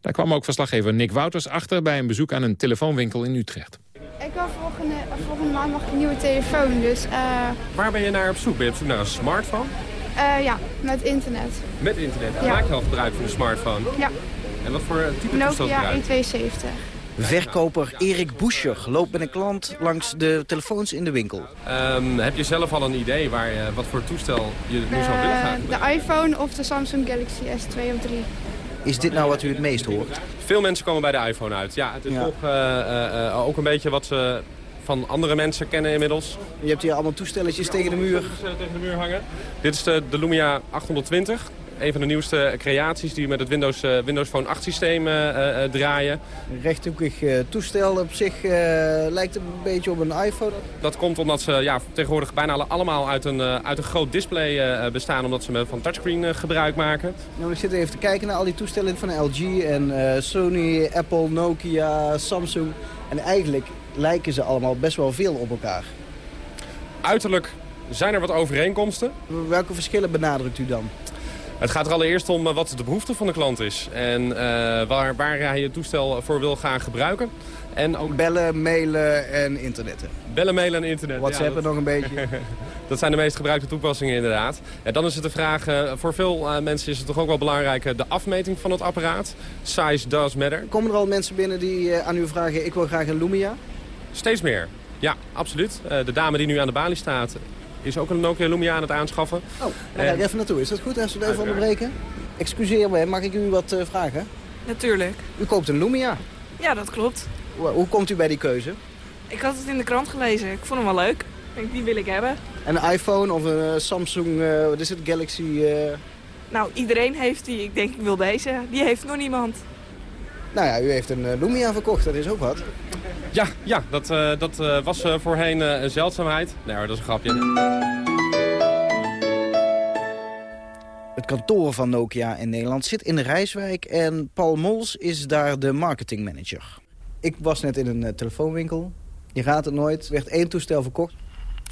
Daar kwam ook verslaggever Nick Wouters achter bij een bezoek aan een telefoonwinkel in Utrecht. Ik wil volgende, volgende maand nog een nieuwe telefoon, dus... Uh... Waar ben je naar op zoek? Ben je op zoek naar een smartphone? Uh, ja, met internet. Met internet? Ja. Maak je al gebruik van een smartphone? Ja. En wat voor type toestel Nokia 172. Verkoper Erik Boescher loopt met een klant langs de telefoons in de winkel. Um, heb je zelf al een idee waar, je, wat voor toestel je nu uh, zou willen gaan? De iPhone of de Samsung Galaxy S2 of 3. Is dit nou wat u het meest hoort? Veel mensen komen bij de iPhone uit. Ja, het is ja. toch uh, uh, ook een beetje wat ze van andere mensen kennen inmiddels. Je hebt hier allemaal toestelletjes tegen de muur. tegen de muur hangen. Dit is de, de Lumia 820 een van de nieuwste creaties die met het Windows, uh, Windows Phone 8 systeem uh, uh, draaien. Een rechthoekig toestel op zich lijkt een beetje op een iPhone. Dat komt omdat ze ja, tegenwoordig bijna allemaal uit een, uit een groot display bestaan. Omdat ze van touchscreen gebruik maken. Nou, ik zit even te kijken naar al die toestellen van LG en Sony, Apple, Nokia, Samsung. En eigenlijk lijken ze allemaal best wel veel op elkaar. Uiterlijk zijn er wat overeenkomsten. Welke verschillen benadrukt u dan? Het gaat er allereerst om eh, wat de behoefte van de klant is. En uh, waar, waar hij het toestel voor wil gaan gebruiken. En ook... Bellen, mailen en internetten. Bellen, mailen en internet. WhatsApp ja, nog een beetje. dat zijn de meest gebruikte toepassingen inderdaad. En dan is het de vraag, uh, voor veel uh, mensen is het toch ook wel belangrijk... de afmeting van het apparaat. Size does matter. Komen er al mensen binnen die aan u vragen... ik wil graag een Lumia? Steeds meer. Ja, absoluut. de dame die nu aan de balie staat is ook een Nokia Lumia aan het aanschaffen. Oh, daar ga ik even naartoe. Is dat goed als we het even onderbreken? Excuseer me, mag ik u wat uh, vragen? Natuurlijk. U koopt een Lumia? Ja, dat klopt. Hoe, komt u bij die keuze? Ik had het in de krant gelezen. Ik vond hem wel leuk. Ik denk, die wil ik hebben. Een iPhone of een uh, Samsung, uh, wat is het, Galaxy? Nou, iedereen heeft die. Ik denk, ik wil deze. Die heeft nog niemand. Nou ja, u heeft een Lumia verkocht. Dat is ook wat. Ja, ja dat, uh, dat uh, was uh, voorheen een zeldzaamheid. Nee hoor, dat is een grapje. Het kantoor van Nokia in Nederland zit in de Rijswijk en Paul Mols is daar de marketingmanager. Ik was net in een telefoonwinkel. Je raadt het nooit. Er werd één toestel verkocht.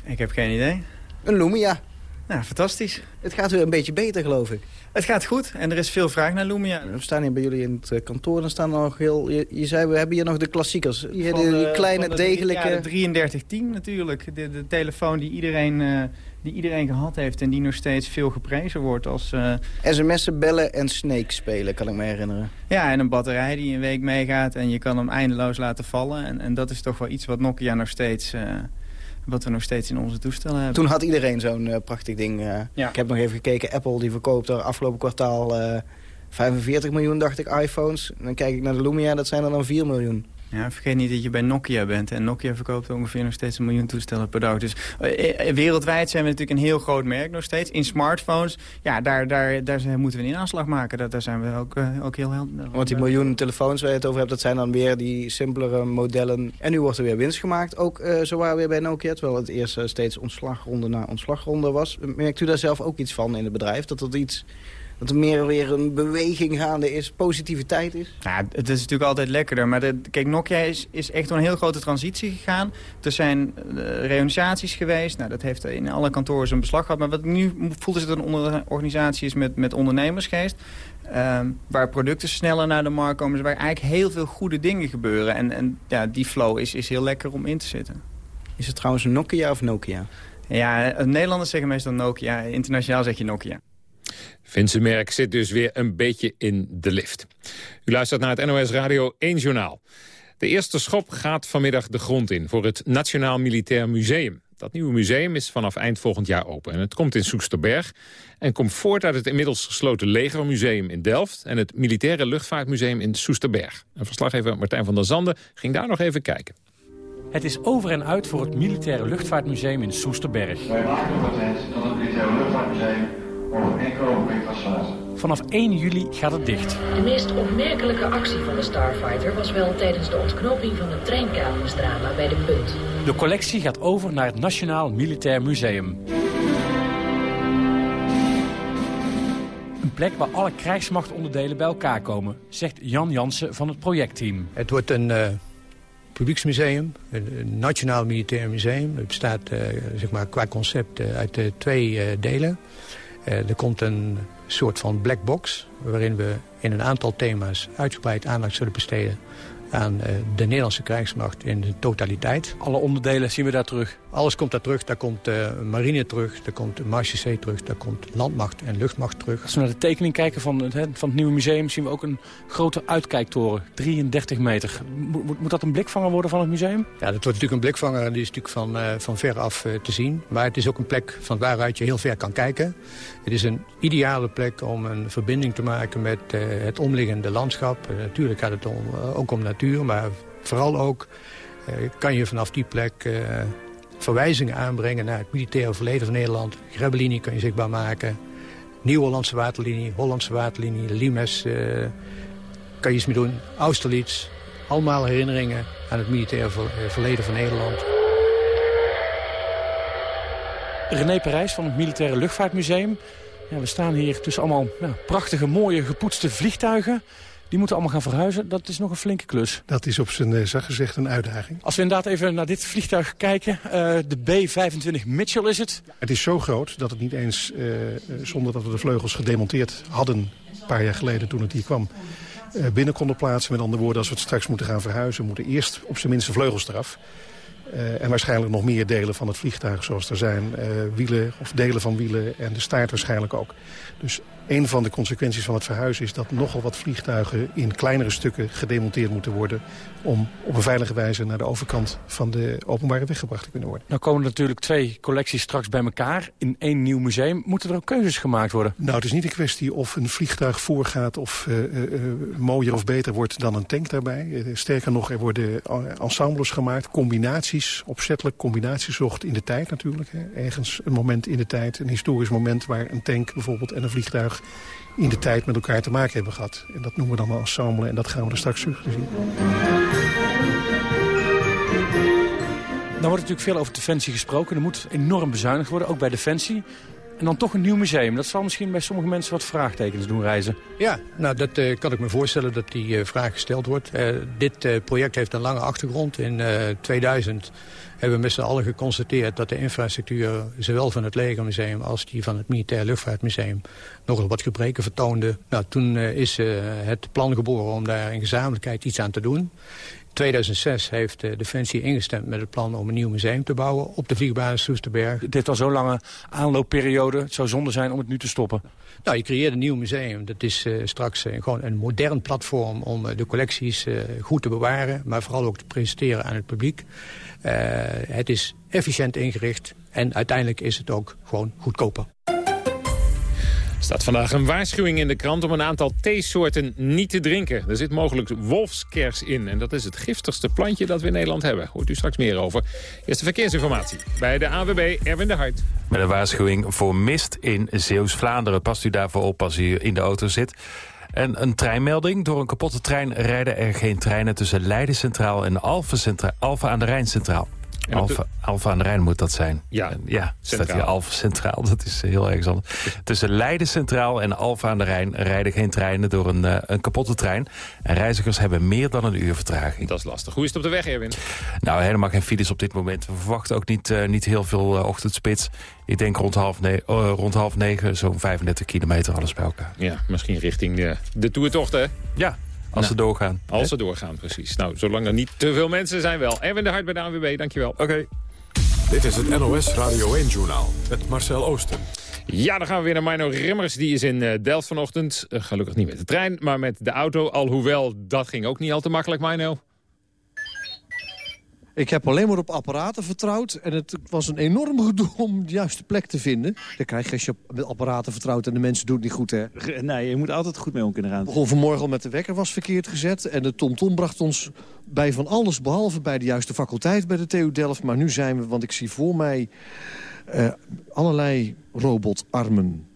Ik heb geen idee. Een Lumia. Nou, fantastisch. Het gaat weer een beetje beter, geloof ik. Het gaat goed en er is veel vraag naar Lumia. We staan hier bij jullie in het eh, kantoor en staan nog heel... Je, je, zei, we hebben hier nog de klassiekers. Hier, Van, die, die eh, kleine, de, degelijke... Ja, de 3310 natuurlijk. De, de telefoon die iedereen, uh, die iedereen gehad heeft... en die nog steeds veel geprezen wordt als... Uh... SMS'en, bellen en Snake spelen, kan ik me herinneren. Ja, en een batterij die een week meegaat... en je kan hem eindeloos laten vallen. En, en dat is toch wel iets wat Nokia nog steeds... Uh, wat we nog steeds in onze toestellen hebben. Toen had iedereen zo'n uh, prachtig ding. Uh, ja. Ik heb nog even gekeken. Apple die verkoopt er afgelopen kwartaal uh, 45 miljoen, dacht ik, iPhones. En dan kijk ik naar de Lumia, dat zijn er dan 4 miljoen. Ja, vergeet niet dat je bij Nokia bent. En Nokia verkoopt ongeveer nog steeds een miljoen toestellen per dag. Dus uh, wereldwijd zijn we natuurlijk een heel groot merk nog steeds. In smartphones, ja, daar, daar, daar moeten we een aanslag maken. Daar, daar zijn we ook, uh, ook heel helder. Want die miljoen telefoons waar je het over hebt... dat zijn dan weer die simpelere modellen. En nu wordt er weer winst gemaakt. Ook zowaar weer bij Nokia. Terwijl het eerst steeds ontslagronde na ontslagronde was. Merkt u daar zelf ook iets van in het bedrijf? Dat dat iets dat er meer weer een beweging gaande is, positiviteit is? Ja, het is natuurlijk altijd lekkerder. Maar de, kijk, Nokia is, is echt door een heel grote transitie gegaan. Er zijn uh, reorganisaties geweest. Nou, dat heeft in alle kantoren zijn beslag gehad. Maar wat ik nu voel is dat het een organisatie is met, met ondernemersgeest. Um, waar producten sneller naar de markt komen. Waar eigenlijk heel veel goede dingen gebeuren. En, en ja, die flow is, is heel lekker om in te zitten. Is het trouwens een Nokia of Nokia? Ja, Nederlanders zeggen meestal Nokia. Internationaal zeg je Nokia. Finse merk zit dus weer een beetje in de lift. U luistert naar het NOS Radio 1 Journaal. De eerste schop gaat vanmiddag de grond in voor het Nationaal Militair Museum. Dat nieuwe museum is vanaf eind volgend jaar open. En het komt in Soesterberg en komt voort uit het inmiddels gesloten Legermuseum in Delft... en het Militaire Luchtvaartmuseum in Soesterberg. En verslaggever Martijn van der Zanden ging daar nog even kijken. Het is over en uit voor het Militaire Luchtvaartmuseum in Soesterberg. Wij maken het Militaire Luchtvaartmuseum over enkele. Vanaf 1 juli gaat het dicht. De meest opmerkelijke actie van de Starfighter was wel tijdens de ontknoping van het treinkapingsdrama bij de Punt. De collectie gaat over naar het Nationaal Militair Museum. Een plek waar alle krijgsmachtonderdelen bij elkaar komen, zegt Jan Jansen van het projectteam. Het wordt een uh, publieksmuseum, een, een, nationaal militair museum. Het bestaat uh, zeg maar, qua concept uh, uit twee delen. Er komt een soort van black box... waarin we in een aantal thema's uitgebreid aandacht zullen besteden... aan de Nederlandse krijgsmacht in de totaliteit. Alle onderdelen zien we daar terug? Alles komt daar terug. Daar komt uh, marine terug, daar komt marechaussee terug... daar komt landmacht en luchtmacht terug. Als we naar de tekening kijken van het, van het nieuwe museum... zien we ook een grote uitkijktoren, 33 meter. Moet, moet dat een blikvanger worden van het museum? Ja, dat wordt natuurlijk een blikvanger. Die is natuurlijk van, uh, van ver af uh, te zien. Maar het is ook een plek van waaruit je heel ver kan kijken. Het is een ideale plek om een verbinding te maken met het omliggende landschap. natuurlijk gaat het om, ook om natuur, maar vooral ook... kan je vanaf die plek verwijzingen aanbrengen naar het militaire verleden van Nederland. Grebbelinie kan je zichtbaar maken. Nieuw-Hollandse waterlinie, Hollandse waterlinie, Limes uh, kan je iets mee doen. Austerlitz, allemaal herinneringen aan het militaire verleden van Nederland. René Parijs van het Militaire Luchtvaartmuseum. Ja, we staan hier tussen allemaal prachtige, mooie, gepoetste vliegtuigen. Die moeten allemaal gaan verhuizen. Dat is nog een flinke klus. Dat is op zijn zacht gezegd een uitdaging. Als we inderdaad even naar dit vliegtuig kijken. Uh, de B-25 Mitchell is het. Het is zo groot dat het niet eens, uh, zonder dat we de vleugels gedemonteerd hadden... een paar jaar geleden toen het hier kwam, uh, binnen konden plaatsen. Met andere woorden, als we het straks moeten gaan verhuizen... moeten eerst op zijn minst de vleugels eraf. Uh, en waarschijnlijk nog meer delen van het vliegtuig zoals er zijn. Uh, wielen of delen van wielen en de staart waarschijnlijk ook. Dus een van de consequenties van het verhuizen is dat nogal wat vliegtuigen in kleinere stukken gedemonteerd moeten worden. Om op een veilige wijze naar de overkant van de openbare weg gebracht te kunnen worden. Nou komen er natuurlijk twee collecties straks bij elkaar in één nieuw museum. Moeten er ook keuzes gemaakt worden? Nou, het is niet een kwestie of een vliegtuig voorgaat of uh, uh, mooier of beter wordt dan een tank daarbij. sterker nog, er worden ensembles gemaakt, combinaties, opzettelijk combinaties zocht in de tijd natuurlijk. Hè. Ergens een moment in de tijd, een historisch moment waar een tank bijvoorbeeld en een vliegtuig in de tijd met elkaar te maken hebben gehad. En dat noemen we dan een ensemble en dat gaan we er straks zien. Dan wordt natuurlijk veel over Defensie gesproken. Er moet enorm bezuinigd worden, ook bij Defensie. En dan toch een nieuw museum. Dat zal misschien bij sommige mensen wat vraagtekens doen reizen. Ja, nou dat uh, kan ik me voorstellen dat die uh, vraag gesteld wordt. Uh, dit project heeft een lange achtergrond. In 2000 hebben we met z'n allen geconstateerd dat de infrastructuur... zowel van het Legermuseum als die van het Militair Luchtvaartmuseum... nogal wat gebreken vertoonde. Nou, toen is het plan geboren om daar in gezamenlijkheid iets aan te doen. 2006 heeft de Defensie ingestemd met het plan om een nieuw museum te bouwen op de vliegbaan Soesterberg. Dit heeft al zo'n lange aanloopperiode. Het zou zonde zijn om het nu te stoppen. Nou, je creëert een nieuw museum. Dat is uh, straks uh, gewoon een modern platform om de collecties goed te bewaren. Maar vooral ook te presenteren aan het publiek. het is efficiënt ingericht en uiteindelijk is het ook gewoon goedkoper. Er staat vandaag een waarschuwing in de krant om een aantal theesoorten niet te drinken. Er zit mogelijk wolfskers in en dat is het giftigste plantje dat we in Nederland hebben. Hoort u straks meer over. Eerste verkeersinformatie bij de AWB Erwin de Hart. Met een waarschuwing voor mist in Zeeuws-Vlaanderen. Past u daarvoor op als u in de auto zit. En een treinmelding. Door een kapotte trein rijden er geen treinen tussen Leiden Centraal en Alphen aan de Rijn Centraal. Alfa, Alfa aan de Rijn moet dat zijn. Ja, ja staat hier Alfa Centraal. Dat is heel erg anders. Tussen Leiden Centraal en Alfa aan de Rijn rijden geen treinen door een, uh, een kapotte trein. En reizigers hebben meer dan een uur vertraging. Dat is lastig. Hoe is het op de weg, Erwin? Nou, helemaal geen files op dit moment. We verwachten ook niet, uh, niet heel veel uh, ochtendspits. Ik denk rond half, ne rond half negen zo'n 35 kilometer alles bij elkaar. Ja, misschien richting de, de toertocht, hè? Ja, als ze nou, doorgaan. Als ze doorgaan, precies. Nou, zolang er niet te veel mensen zijn wel. Erwin de Hart bij de ANWB, dankjewel. Oké. Dit is het NOS Radio 1-journaal met Marcel Oosten. Ja, dan gaan we weer naar Mino Rimmers. Die is in uh, Delft vanochtend. Uh, gelukkig niet met de trein, maar met de auto. Alhoewel, dat ging ook niet al te makkelijk, Mino. Ik heb alleen maar op apparaten vertrouwd. En het was een enorm gedoe om de juiste plek te vinden. Dan krijg je als je met apparaten vertrouwt en de mensen doen het niet goed, hè? Nee, je moet altijd goed mee om kunnen gaan. Begon vanmorgen al met de wekker was verkeerd gezet. En de TomTom -tom bracht ons bij van alles, behalve bij de juiste faculteit bij de TU Delft. Maar nu zijn we, want ik zie voor mij uh, allerlei robotarmen.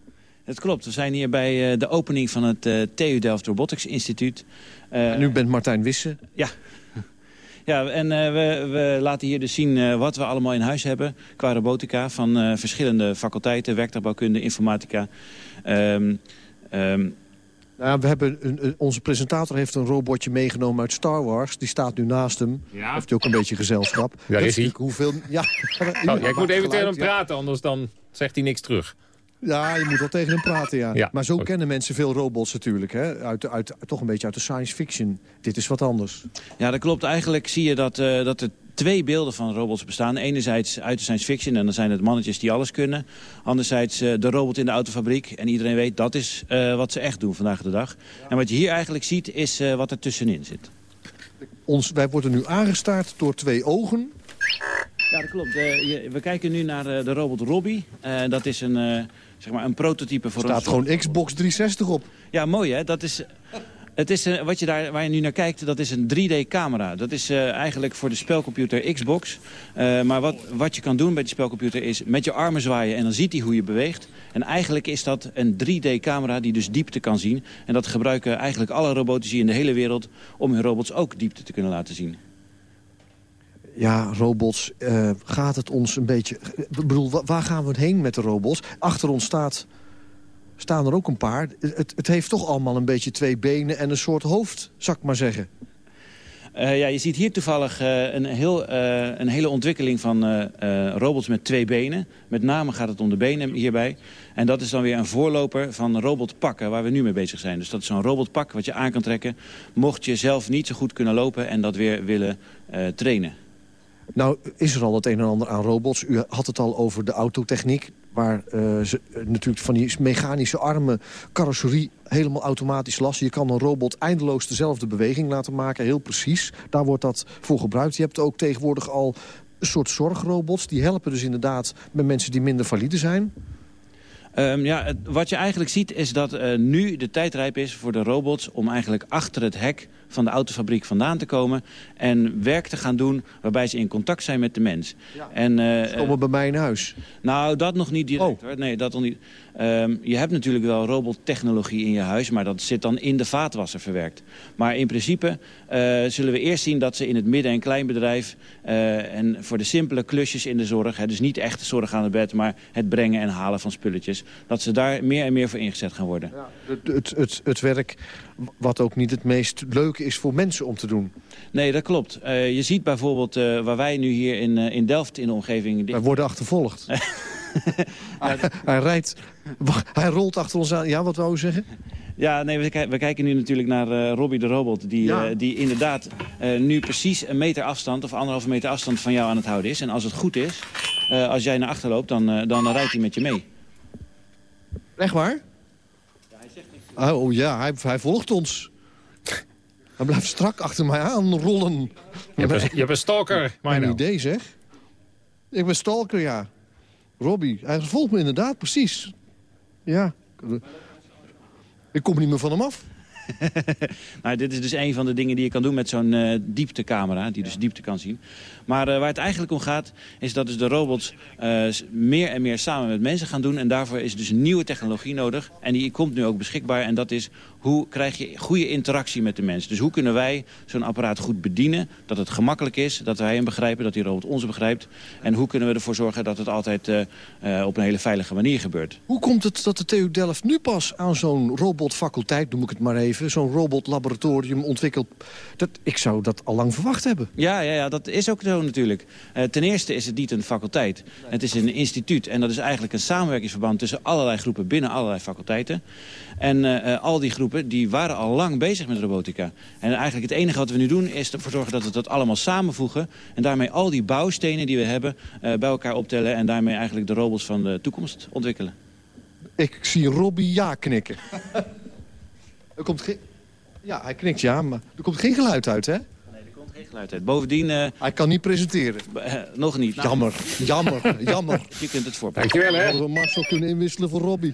Het klopt. We zijn hier bij uh, de opening van het uh, TU Delft Robotics Instituut. en nu bent Martijn Wissen. Ja, ja, en uh, we, we, laten hier dus zien uh, wat we allemaal in huis hebben qua robotica van uh, verschillende faculteiten, werktuigbouwkunde, informatica. Um, um, nou, we hebben een, een, onze presentator heeft een robotje meegenomen uit Star Wars. Die staat nu naast hem. Ja. Heeft hij ook een beetje gezelschap. Daar is hij. Hoeveel, ja, oh, ja, ik moet even tegen hem praten, anders dan zegt hij niks terug. Ja, je moet wel tegen hem praten, ja. ja maar zo kennen mensen veel robots natuurlijk. Hè? Uit, uit, toch een beetje uit de science fiction. Dit is wat anders. Ja, dat klopt. Eigenlijk zie je dat, uh, dat er twee beelden van robots bestaan. Enerzijds uit de science fiction, en dan zijn het mannetjes die alles kunnen. Anderzijds uh, de robot in de autofabriek. En iedereen weet, dat is uh, wat ze echt doen vandaag de dag. En wat je hier eigenlijk ziet, is wat er tussenin zit. Ons, wij worden nu aangestaard door twee ogen. Ja, dat klopt. Je, we kijken nu naar de robot Robbie. dat is een zeg maar, een prototype voor Er staat gewoon Xbox 360 op. Ja, mooi hè. Dat is, het is, uh, wat je daar, waar je nu naar kijkt, dat is een 3D-camera. Dat is uh, eigenlijk voor de spelcomputer Xbox. Uh, maar wat, wat je kan doen bij die spelcomputer is met je armen zwaaien... en dan ziet hij hoe je beweegt. En eigenlijk is dat een 3D-camera die dus diepte kan zien. En dat gebruiken eigenlijk alle robotici in de hele wereld... om hun robots ook diepte te kunnen laten zien ja, robots, uh, gaat het ons een beetje... Ik bedoel, waar gaan we heen met de robots? Achter ons staat, staan er ook een paar. Het, het heeft toch allemaal een beetje twee benen en een soort hoofd, zou ik maar zeggen. Uh, ja, je ziet hier toevallig uh, een, heel, een hele ontwikkeling van robots met twee benen. Met name gaat het om de benen hierbij. En dat is dan weer een voorloper van robotpakken waar we nu mee bezig zijn. Dus dat is zo'n robotpak wat je aan kan trekken... mocht je zelf niet zo goed kunnen lopen en dat weer willen trainen. Nou, is er al het een en ander aan robots. U had het al over de autotechniek... waar uh, ze uh, natuurlijk van die mechanische armen carrosserie helemaal automatisch lassen. Je kan een robot eindeloos dezelfde beweging laten maken, heel precies. Daar wordt dat voor gebruikt. Je hebt ook tegenwoordig al een soort zorgrobots. Die helpen dus inderdaad bij mensen die minder valide zijn. Um, ja, wat je eigenlijk ziet is dat uh, nu de tijd rijp is voor de robots... om eigenlijk achter het hek van de autofabriek vandaan te komen... en werk te gaan doen waarbij ze in contact zijn met de mens. En, eh, Komen bij mij in huis. nou, dat nog niet direct. Hoor. Nee, dat nog niet. Ehm, je hebt natuurlijk wel robottechnologie in je huis... maar dat zit dan in de vaatwasser verwerkt. Maar in principe eh, zullen we eerst zien dat ze in het midden- en kleinbedrijf... eh, en voor de simpele klusjes in de zorg... Hè, dus niet echt de zorg aan het bed... maar het brengen en halen van spulletjes... dat ze daar meer en meer voor ingezet gaan worden. Het, het, het, het werk wat ook niet het meest leuke is voor mensen om te doen. Nee, dat klopt. Eh, je ziet bijvoorbeeld waar wij nu hier in, in Delft in de omgeving... Wij worden achtervolgd. hij, hij rijdt, hij rolt achter ons aan. Ja, wat wou u zeggen? Ja, nee, we, ki- we kijken nu natuurlijk naar eh Robbie de Robot... die, Ja. eh, die inderdaad eh, nu precies een meter afstand... of anderhalve meter afstand van jou aan het houden is. En als het goed is, eh, als jij naar achter loopt, dan, eh, dan rijdt hij met je mee. Echt waar? Oh, oh ja, hij, hij volgt ons. Hij blijft strak achter mij aan rollen. Je een, je stalker, Mijn idee zeg. Ik ben stalker, ja. Robbie, hij volgt me inderdaad, precies. Ja. Ik kom niet meer van hem af. Nou, dit is dus een van de dingen die je kan doen met zo'n eh, dieptecamera, die dus diepte kan zien. Maar eh, waar het eigenlijk om gaat, is dat dus de robots eh, meer en meer samen met mensen gaan doen. En daarvoor is dus nieuwe technologie nodig. En die komt nu ook beschikbaar. En dat is, hoe krijg je goede interactie met de mens? Dus hoe kunnen wij zo'n apparaat goed bedienen? Dat het gemakkelijk is, dat wij hem begrijpen, dat die robot ons begrijpt. En hoe kunnen we ervoor zorgen dat het altijd eh, op een hele veilige manier gebeurt? Hoe komt het dat de TU Delft nu pas aan zo'n robotfaculteit, noem ik het maar even... zo'n robotlaboratorium ontwikkelt? Dat, ik zou dat al lang verwacht hebben. Ja, ja, ja, dat is ook zo natuurlijk. Eh, ten eerste is het niet een faculteit. Het is een instituut. En dat is eigenlijk een samenwerkingsverband tussen allerlei groepen binnen allerlei faculteiten. En eh, eh, al die groepen die waren al lang bezig met robotica. En eigenlijk het enige wat we nu doen is ervoor zorgen dat we dat allemaal samenvoegen. En daarmee al die bouwstenen die we hebben eh, bij elkaar optellen. En daarmee eigenlijk de robots van de toekomst ontwikkelen. Ik zie Robbie ja knikken. er komt geen... Ja, hij knikt ja, maar er komt geen geluid uit, hè? Bovendien... eh, hij kan niet presenteren. nog niet. Nou, Jammer, jammer, jammer. Je kunt het voorpakken. Dankjewel, hè. Hadden we Marcel kunnen inwisselen voor Robbie.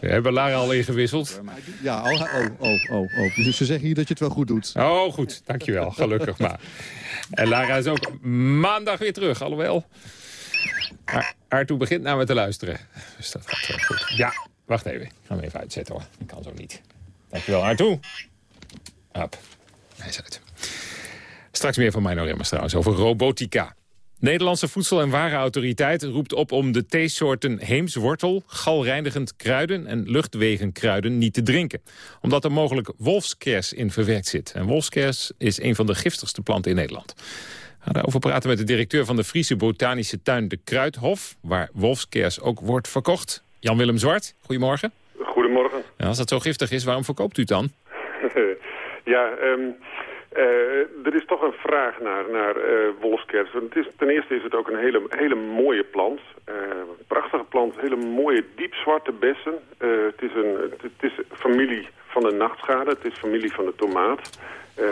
We hebben Lara al ingewisseld. Ja, oh, oh, oh, oh, oh. Dus ze zeggen hier dat je het wel goed doet. Oh, goed. Dankjewel. Gelukkig maar. En Lara is ook maandag weer terug, alhoewel. Maar Artoe begint naar me te luisteren. Dus dat gaat wel goed. Ja, wacht even. Ik ga hem even uitzetten hoor. Dat kan zo niet. Dankjewel Artoe. Hop. Hij is uit. Straks meer van Mino Remmers trouwens over robotica. Nederlandse Voedsel- en Warenautoriteit roept op om de theesoorten heemswortel, galreinigend kruiden en luchtwegenkruiden niet te drinken. Omdat er mogelijk wolfskers in verwerkt zit. En wolfskers is een van de giftigste planten in Nederland. We gaan daarover praten met de directeur van de Friese botanische tuin De Kruidhof, waar wolfskers ook wordt verkocht. Jan-Willem Zwart, goedemorgen. Goedemorgen. Als dat zo giftig is, waarom verkoopt u het dan? ja, eh, er is toch een vraag naar, naar eh. Want Het is, ten eerste is het ook een hele, hele mooie plant. Eh, prachtige plant, hele mooie diepzwarte bessen. Eh, het, is een, het, is familie van de nachtschade, het is familie van de tomaat. Eh,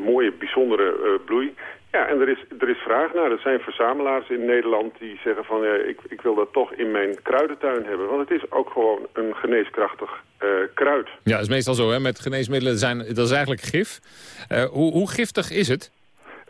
mooie, bijzondere eh, bloei. Ja, en er is, er is vraag naar. Er zijn verzamelaars in Nederland die zeggen van... eh, ik, ik wil dat toch in mijn kruidentuin hebben. Want het is ook gewoon een geneeskrachtig eh, kruid. Ja, dat is meestal zo, hè? met geneesmiddelen zijn, dat is eigenlijk gif. Eh, hoe, hoe giftig is het?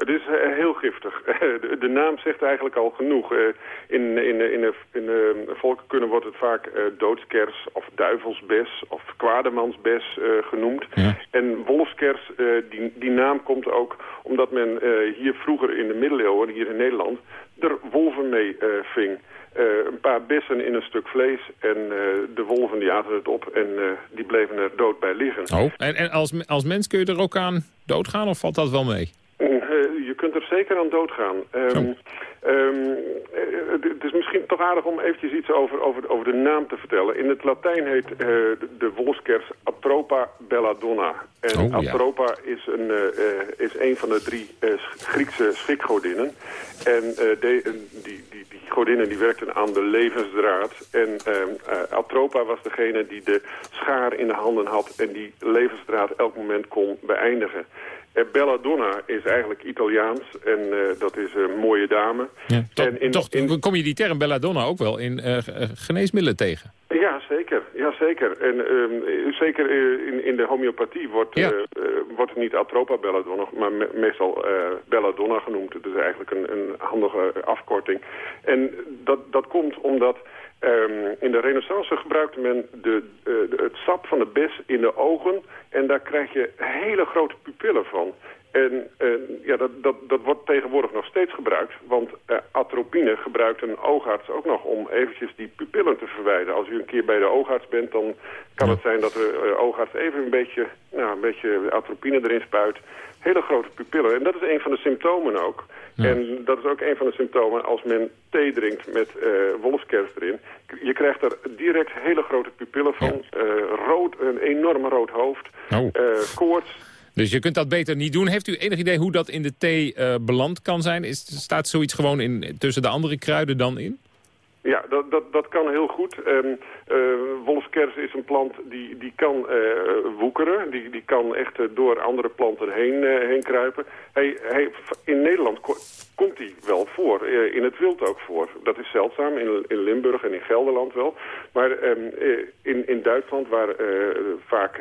Het is eh, heel giftig. de, naam zegt eigenlijk al genoeg. Eh, in, in, in, in, in volkenkunde wordt het vaak eh, doodskers of duivelsbes of kwaademansbes eh, genoemd. En wolfskers, eh, die, die naam komt ook omdat men eh, hier vroeger in de middeleeuwen, hier in Nederland, er wolven mee eh, ving. Eh, een paar bessen in een stuk vlees en eh, de wolven die aten het op en eh, die bleven er dood bij liggen. Oh. En, en als, als mens kun je er ook aan doodgaan of valt dat wel mee? Eh, je kunt er zeker aan doodgaan. Ehm, ehm, eh, het is misschien toch aardig om eventjes iets over, over, over de naam te vertellen. In het Latijn heet eh, de, wolfskers Atropa belladonna. En Oh, ja. Atropa is een, eh, eh, is een van de drie eh, Griekse schrikgodinnen. En eh, de- eh, die, die, die godinnen die werkten aan de levensdraad. En ehm, eh, Atropa was degene die de schaar in de handen had en die levensdraad elk moment kon beëindigen. Uh, Belladonna is eigenlijk Italiaans en dat is een mooie dame. Ja, toch, en in, toch in, kom je die term Belladonna ook wel in geneesmiddelen tegen? Ja, zeker. Ja, zeker. En uh, zeker in, in de homeopathie wordt, ja. wordt het niet atropa belladonna, maar me meestal belladonna genoemd. Dat is eigenlijk een, een handige afkorting. En dat, dat komt omdat um, in de renaissance gebruikte men de, de, het sap van de bes in de ogen en daar krijg je hele grote pupillen van. En uh, ja, dat, dat, dat wordt tegenwoordig nog steeds gebruikt. Want uh, atropine gebruikt een oogarts ook nog om eventjes die pupillen te verwijderen. Als u een keer bij de oogarts bent, dan kan het zijn dat de uh, oogarts even een beetje, nou, een beetje atropine erin spuit. Hele grote pupillen. En dat is een van de symptomen ook. Ja. En dat is ook een van de symptomen als men thee drinkt met uh, erin. Je krijgt er direct hele grote pupillen van. Ja. Uh, rood, een enorm rood hoofd. Oh. Uh, koorts. Dus je kunt dat beter niet doen. Heeft u enig idee hoe dat in de thee beland kan zijn? Is, staat zoiets gewoon in, tussen de andere kruiden dan in? Ja, dat, dat, dat kan heel goed. Um, uh, wolfskers is een plant die, die kan uh, woekeren. Die, die kan echt uh, door andere planten heen, heen kruipen. Hij, hij, in Nederland komt hij wel voor. in het wild ook voor. Dat is zeldzaam. In, in Limburg en in Gelderland wel. Maar um, in, in Duitsland, waar vaak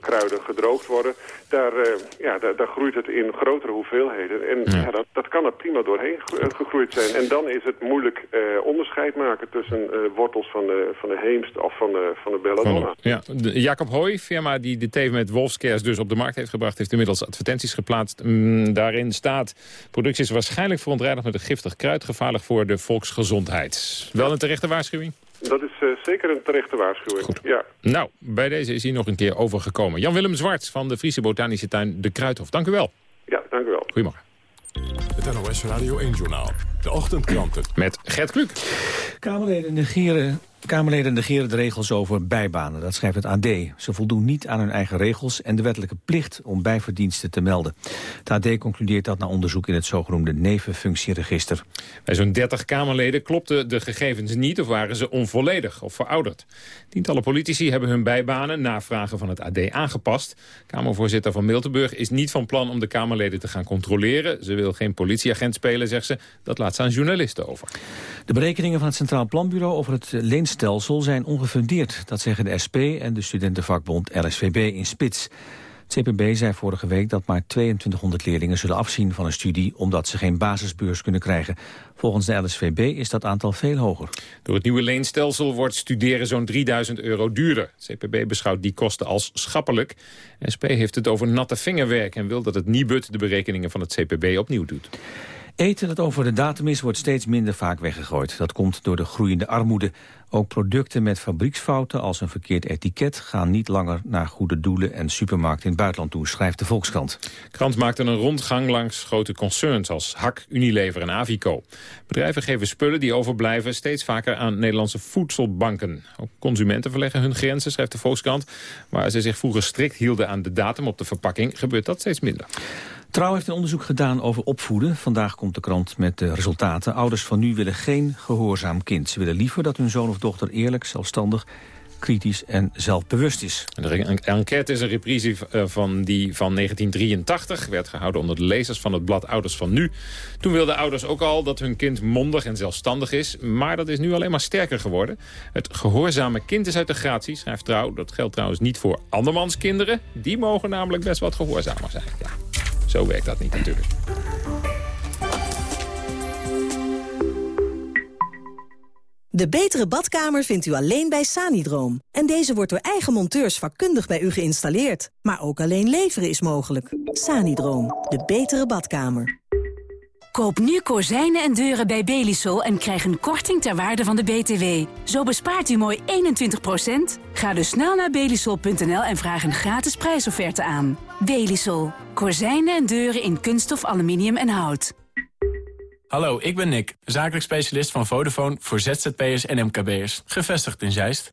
kruiden gedroogd worden... Daar, ja, daar, daar, groeit het in grotere hoeveelheden. En ja. Ja, dat, dat kan er prima doorheen gegroeid zijn. En dan is het moeilijk onderscheid maken tussen wortels van de, van de heemst of van de, van de belladonna. Ja. Jacob Hoy, firma die de thee met wolfskers dus op de markt heeft gebracht... heeft inmiddels advertenties geplaatst. Mm, daarin staat... productie is waarschijnlijk verontreinigd met een giftig kruid... gevaarlijk voor de volksgezondheid. Wel een terechte waarschuwing? Dat is uh, zeker een terechte waarschuwing, Goed. ja. Nou, bij deze is hier nog een keer overgekomen. Jan-Willem Zwart van de Friese Botanische Tuin De Kruidhof. Dank u wel. Ja, dank u wel. Goedemorgen. Het NOS Radio 1-journaal. De ochtendkranten. Met Gert Kluk. Kamerleden negeren Kamerleden negeren de regels over bijbanen, dat schrijft het AD. Ze voldoen niet aan hun eigen regels en de wettelijke plicht om bijverdiensten te melden. Het AD concludeert dat na onderzoek in het zogenoemde nevenfunctieregister. Bij zo'n 30 Kamerleden klopten de gegevens niet of waren ze onvolledig of verouderd. Tientallen politici hebben hun bijbanen na vragen van het AD aangepast. Kamervoorzitter van Miltenburg is niet van plan om de Kamerleden te gaan controleren. Ze wil geen politieagent spelen, zegt ze. Dat laat aan journalisten over. De berekeningen van het Centraal Planbureau over het leenstelsel zijn ongefundeerd. Dat zeggen de SP en de studentenvakbond LSVB in Spits. Het CPB zei vorige week dat maar 2200 leerlingen zullen afzien van een studie... omdat ze geen basisbeurs kunnen krijgen. Volgens de LSVB is dat aantal veel hoger. Door het nieuwe leenstelsel wordt studeren zo'n 3000 euro duurder. Het CPB beschouwt die kosten als schappelijk. SP heeft het over natte vingerwerk en wil dat het Nibud de berekeningen van het CPB opnieuw doet. Eten dat over de datum is, wordt steeds minder vaak weggegooid. Dat komt door de groeiende armoede. Ook producten met fabrieksfouten als een verkeerd etiket... gaan niet langer naar goede doelen en supermarkten in het buitenland toe, schrijft de Volkskrant. De krant maakte een rondgang langs grote concerns als Hak, Unilever en Avico. Bedrijven geven spullen die overblijven steeds vaker aan Nederlandse voedselbanken. Ook consumenten verleggen hun grenzen, schrijft de Volkskrant. Waar ze zich vroeger strikt hielden aan de datum op de verpakking... gebeurt dat steeds minder. Trouw heeft een onderzoek gedaan over opvoeden. Vandaag komt de krant met de resultaten. Ouders van nu willen geen gehoorzaam kind. Ze willen liever dat hun zoon of dochter eerlijk, zelfstandig kritisch en zelfbewust is. De enquête is een reprise van die van 1983. Werd gehouden onder de lezers van het blad Ouders van Nu. Toen wilden ouders ook al dat hun kind mondig en zelfstandig is. Maar dat is nu alleen maar sterker geworden. Het gehoorzame kind is uit de gratie, schrijft Trouw. Dat geldt trouwens niet voor andermans kinderen. Die mogen namelijk best wat gehoorzamer zijn. Ja. Zo werkt dat niet natuurlijk. De betere badkamer vindt u alleen bij Sanidroom. En deze wordt door eigen monteurs vakkundig bij u geïnstalleerd. Maar ook alleen leveren is mogelijk. Sanidroom, de betere badkamer. Koop nu kozijnen en deuren bij Belisol en krijg een korting ter waarde van de BTW. Zo bespaart u mooi 21%. Ga dus snel naar belisol.nl en vraag een gratis prijsofferte aan. Belisol. Kozijnen en deuren in kunststof, aluminium en hout. Hallo, ik ben Nick, zakelijk specialist van Vodafone voor ZZP'ers en MKB'ers. Gevestigd in Zeist.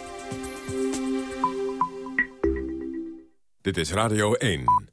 Dit is Radio 1.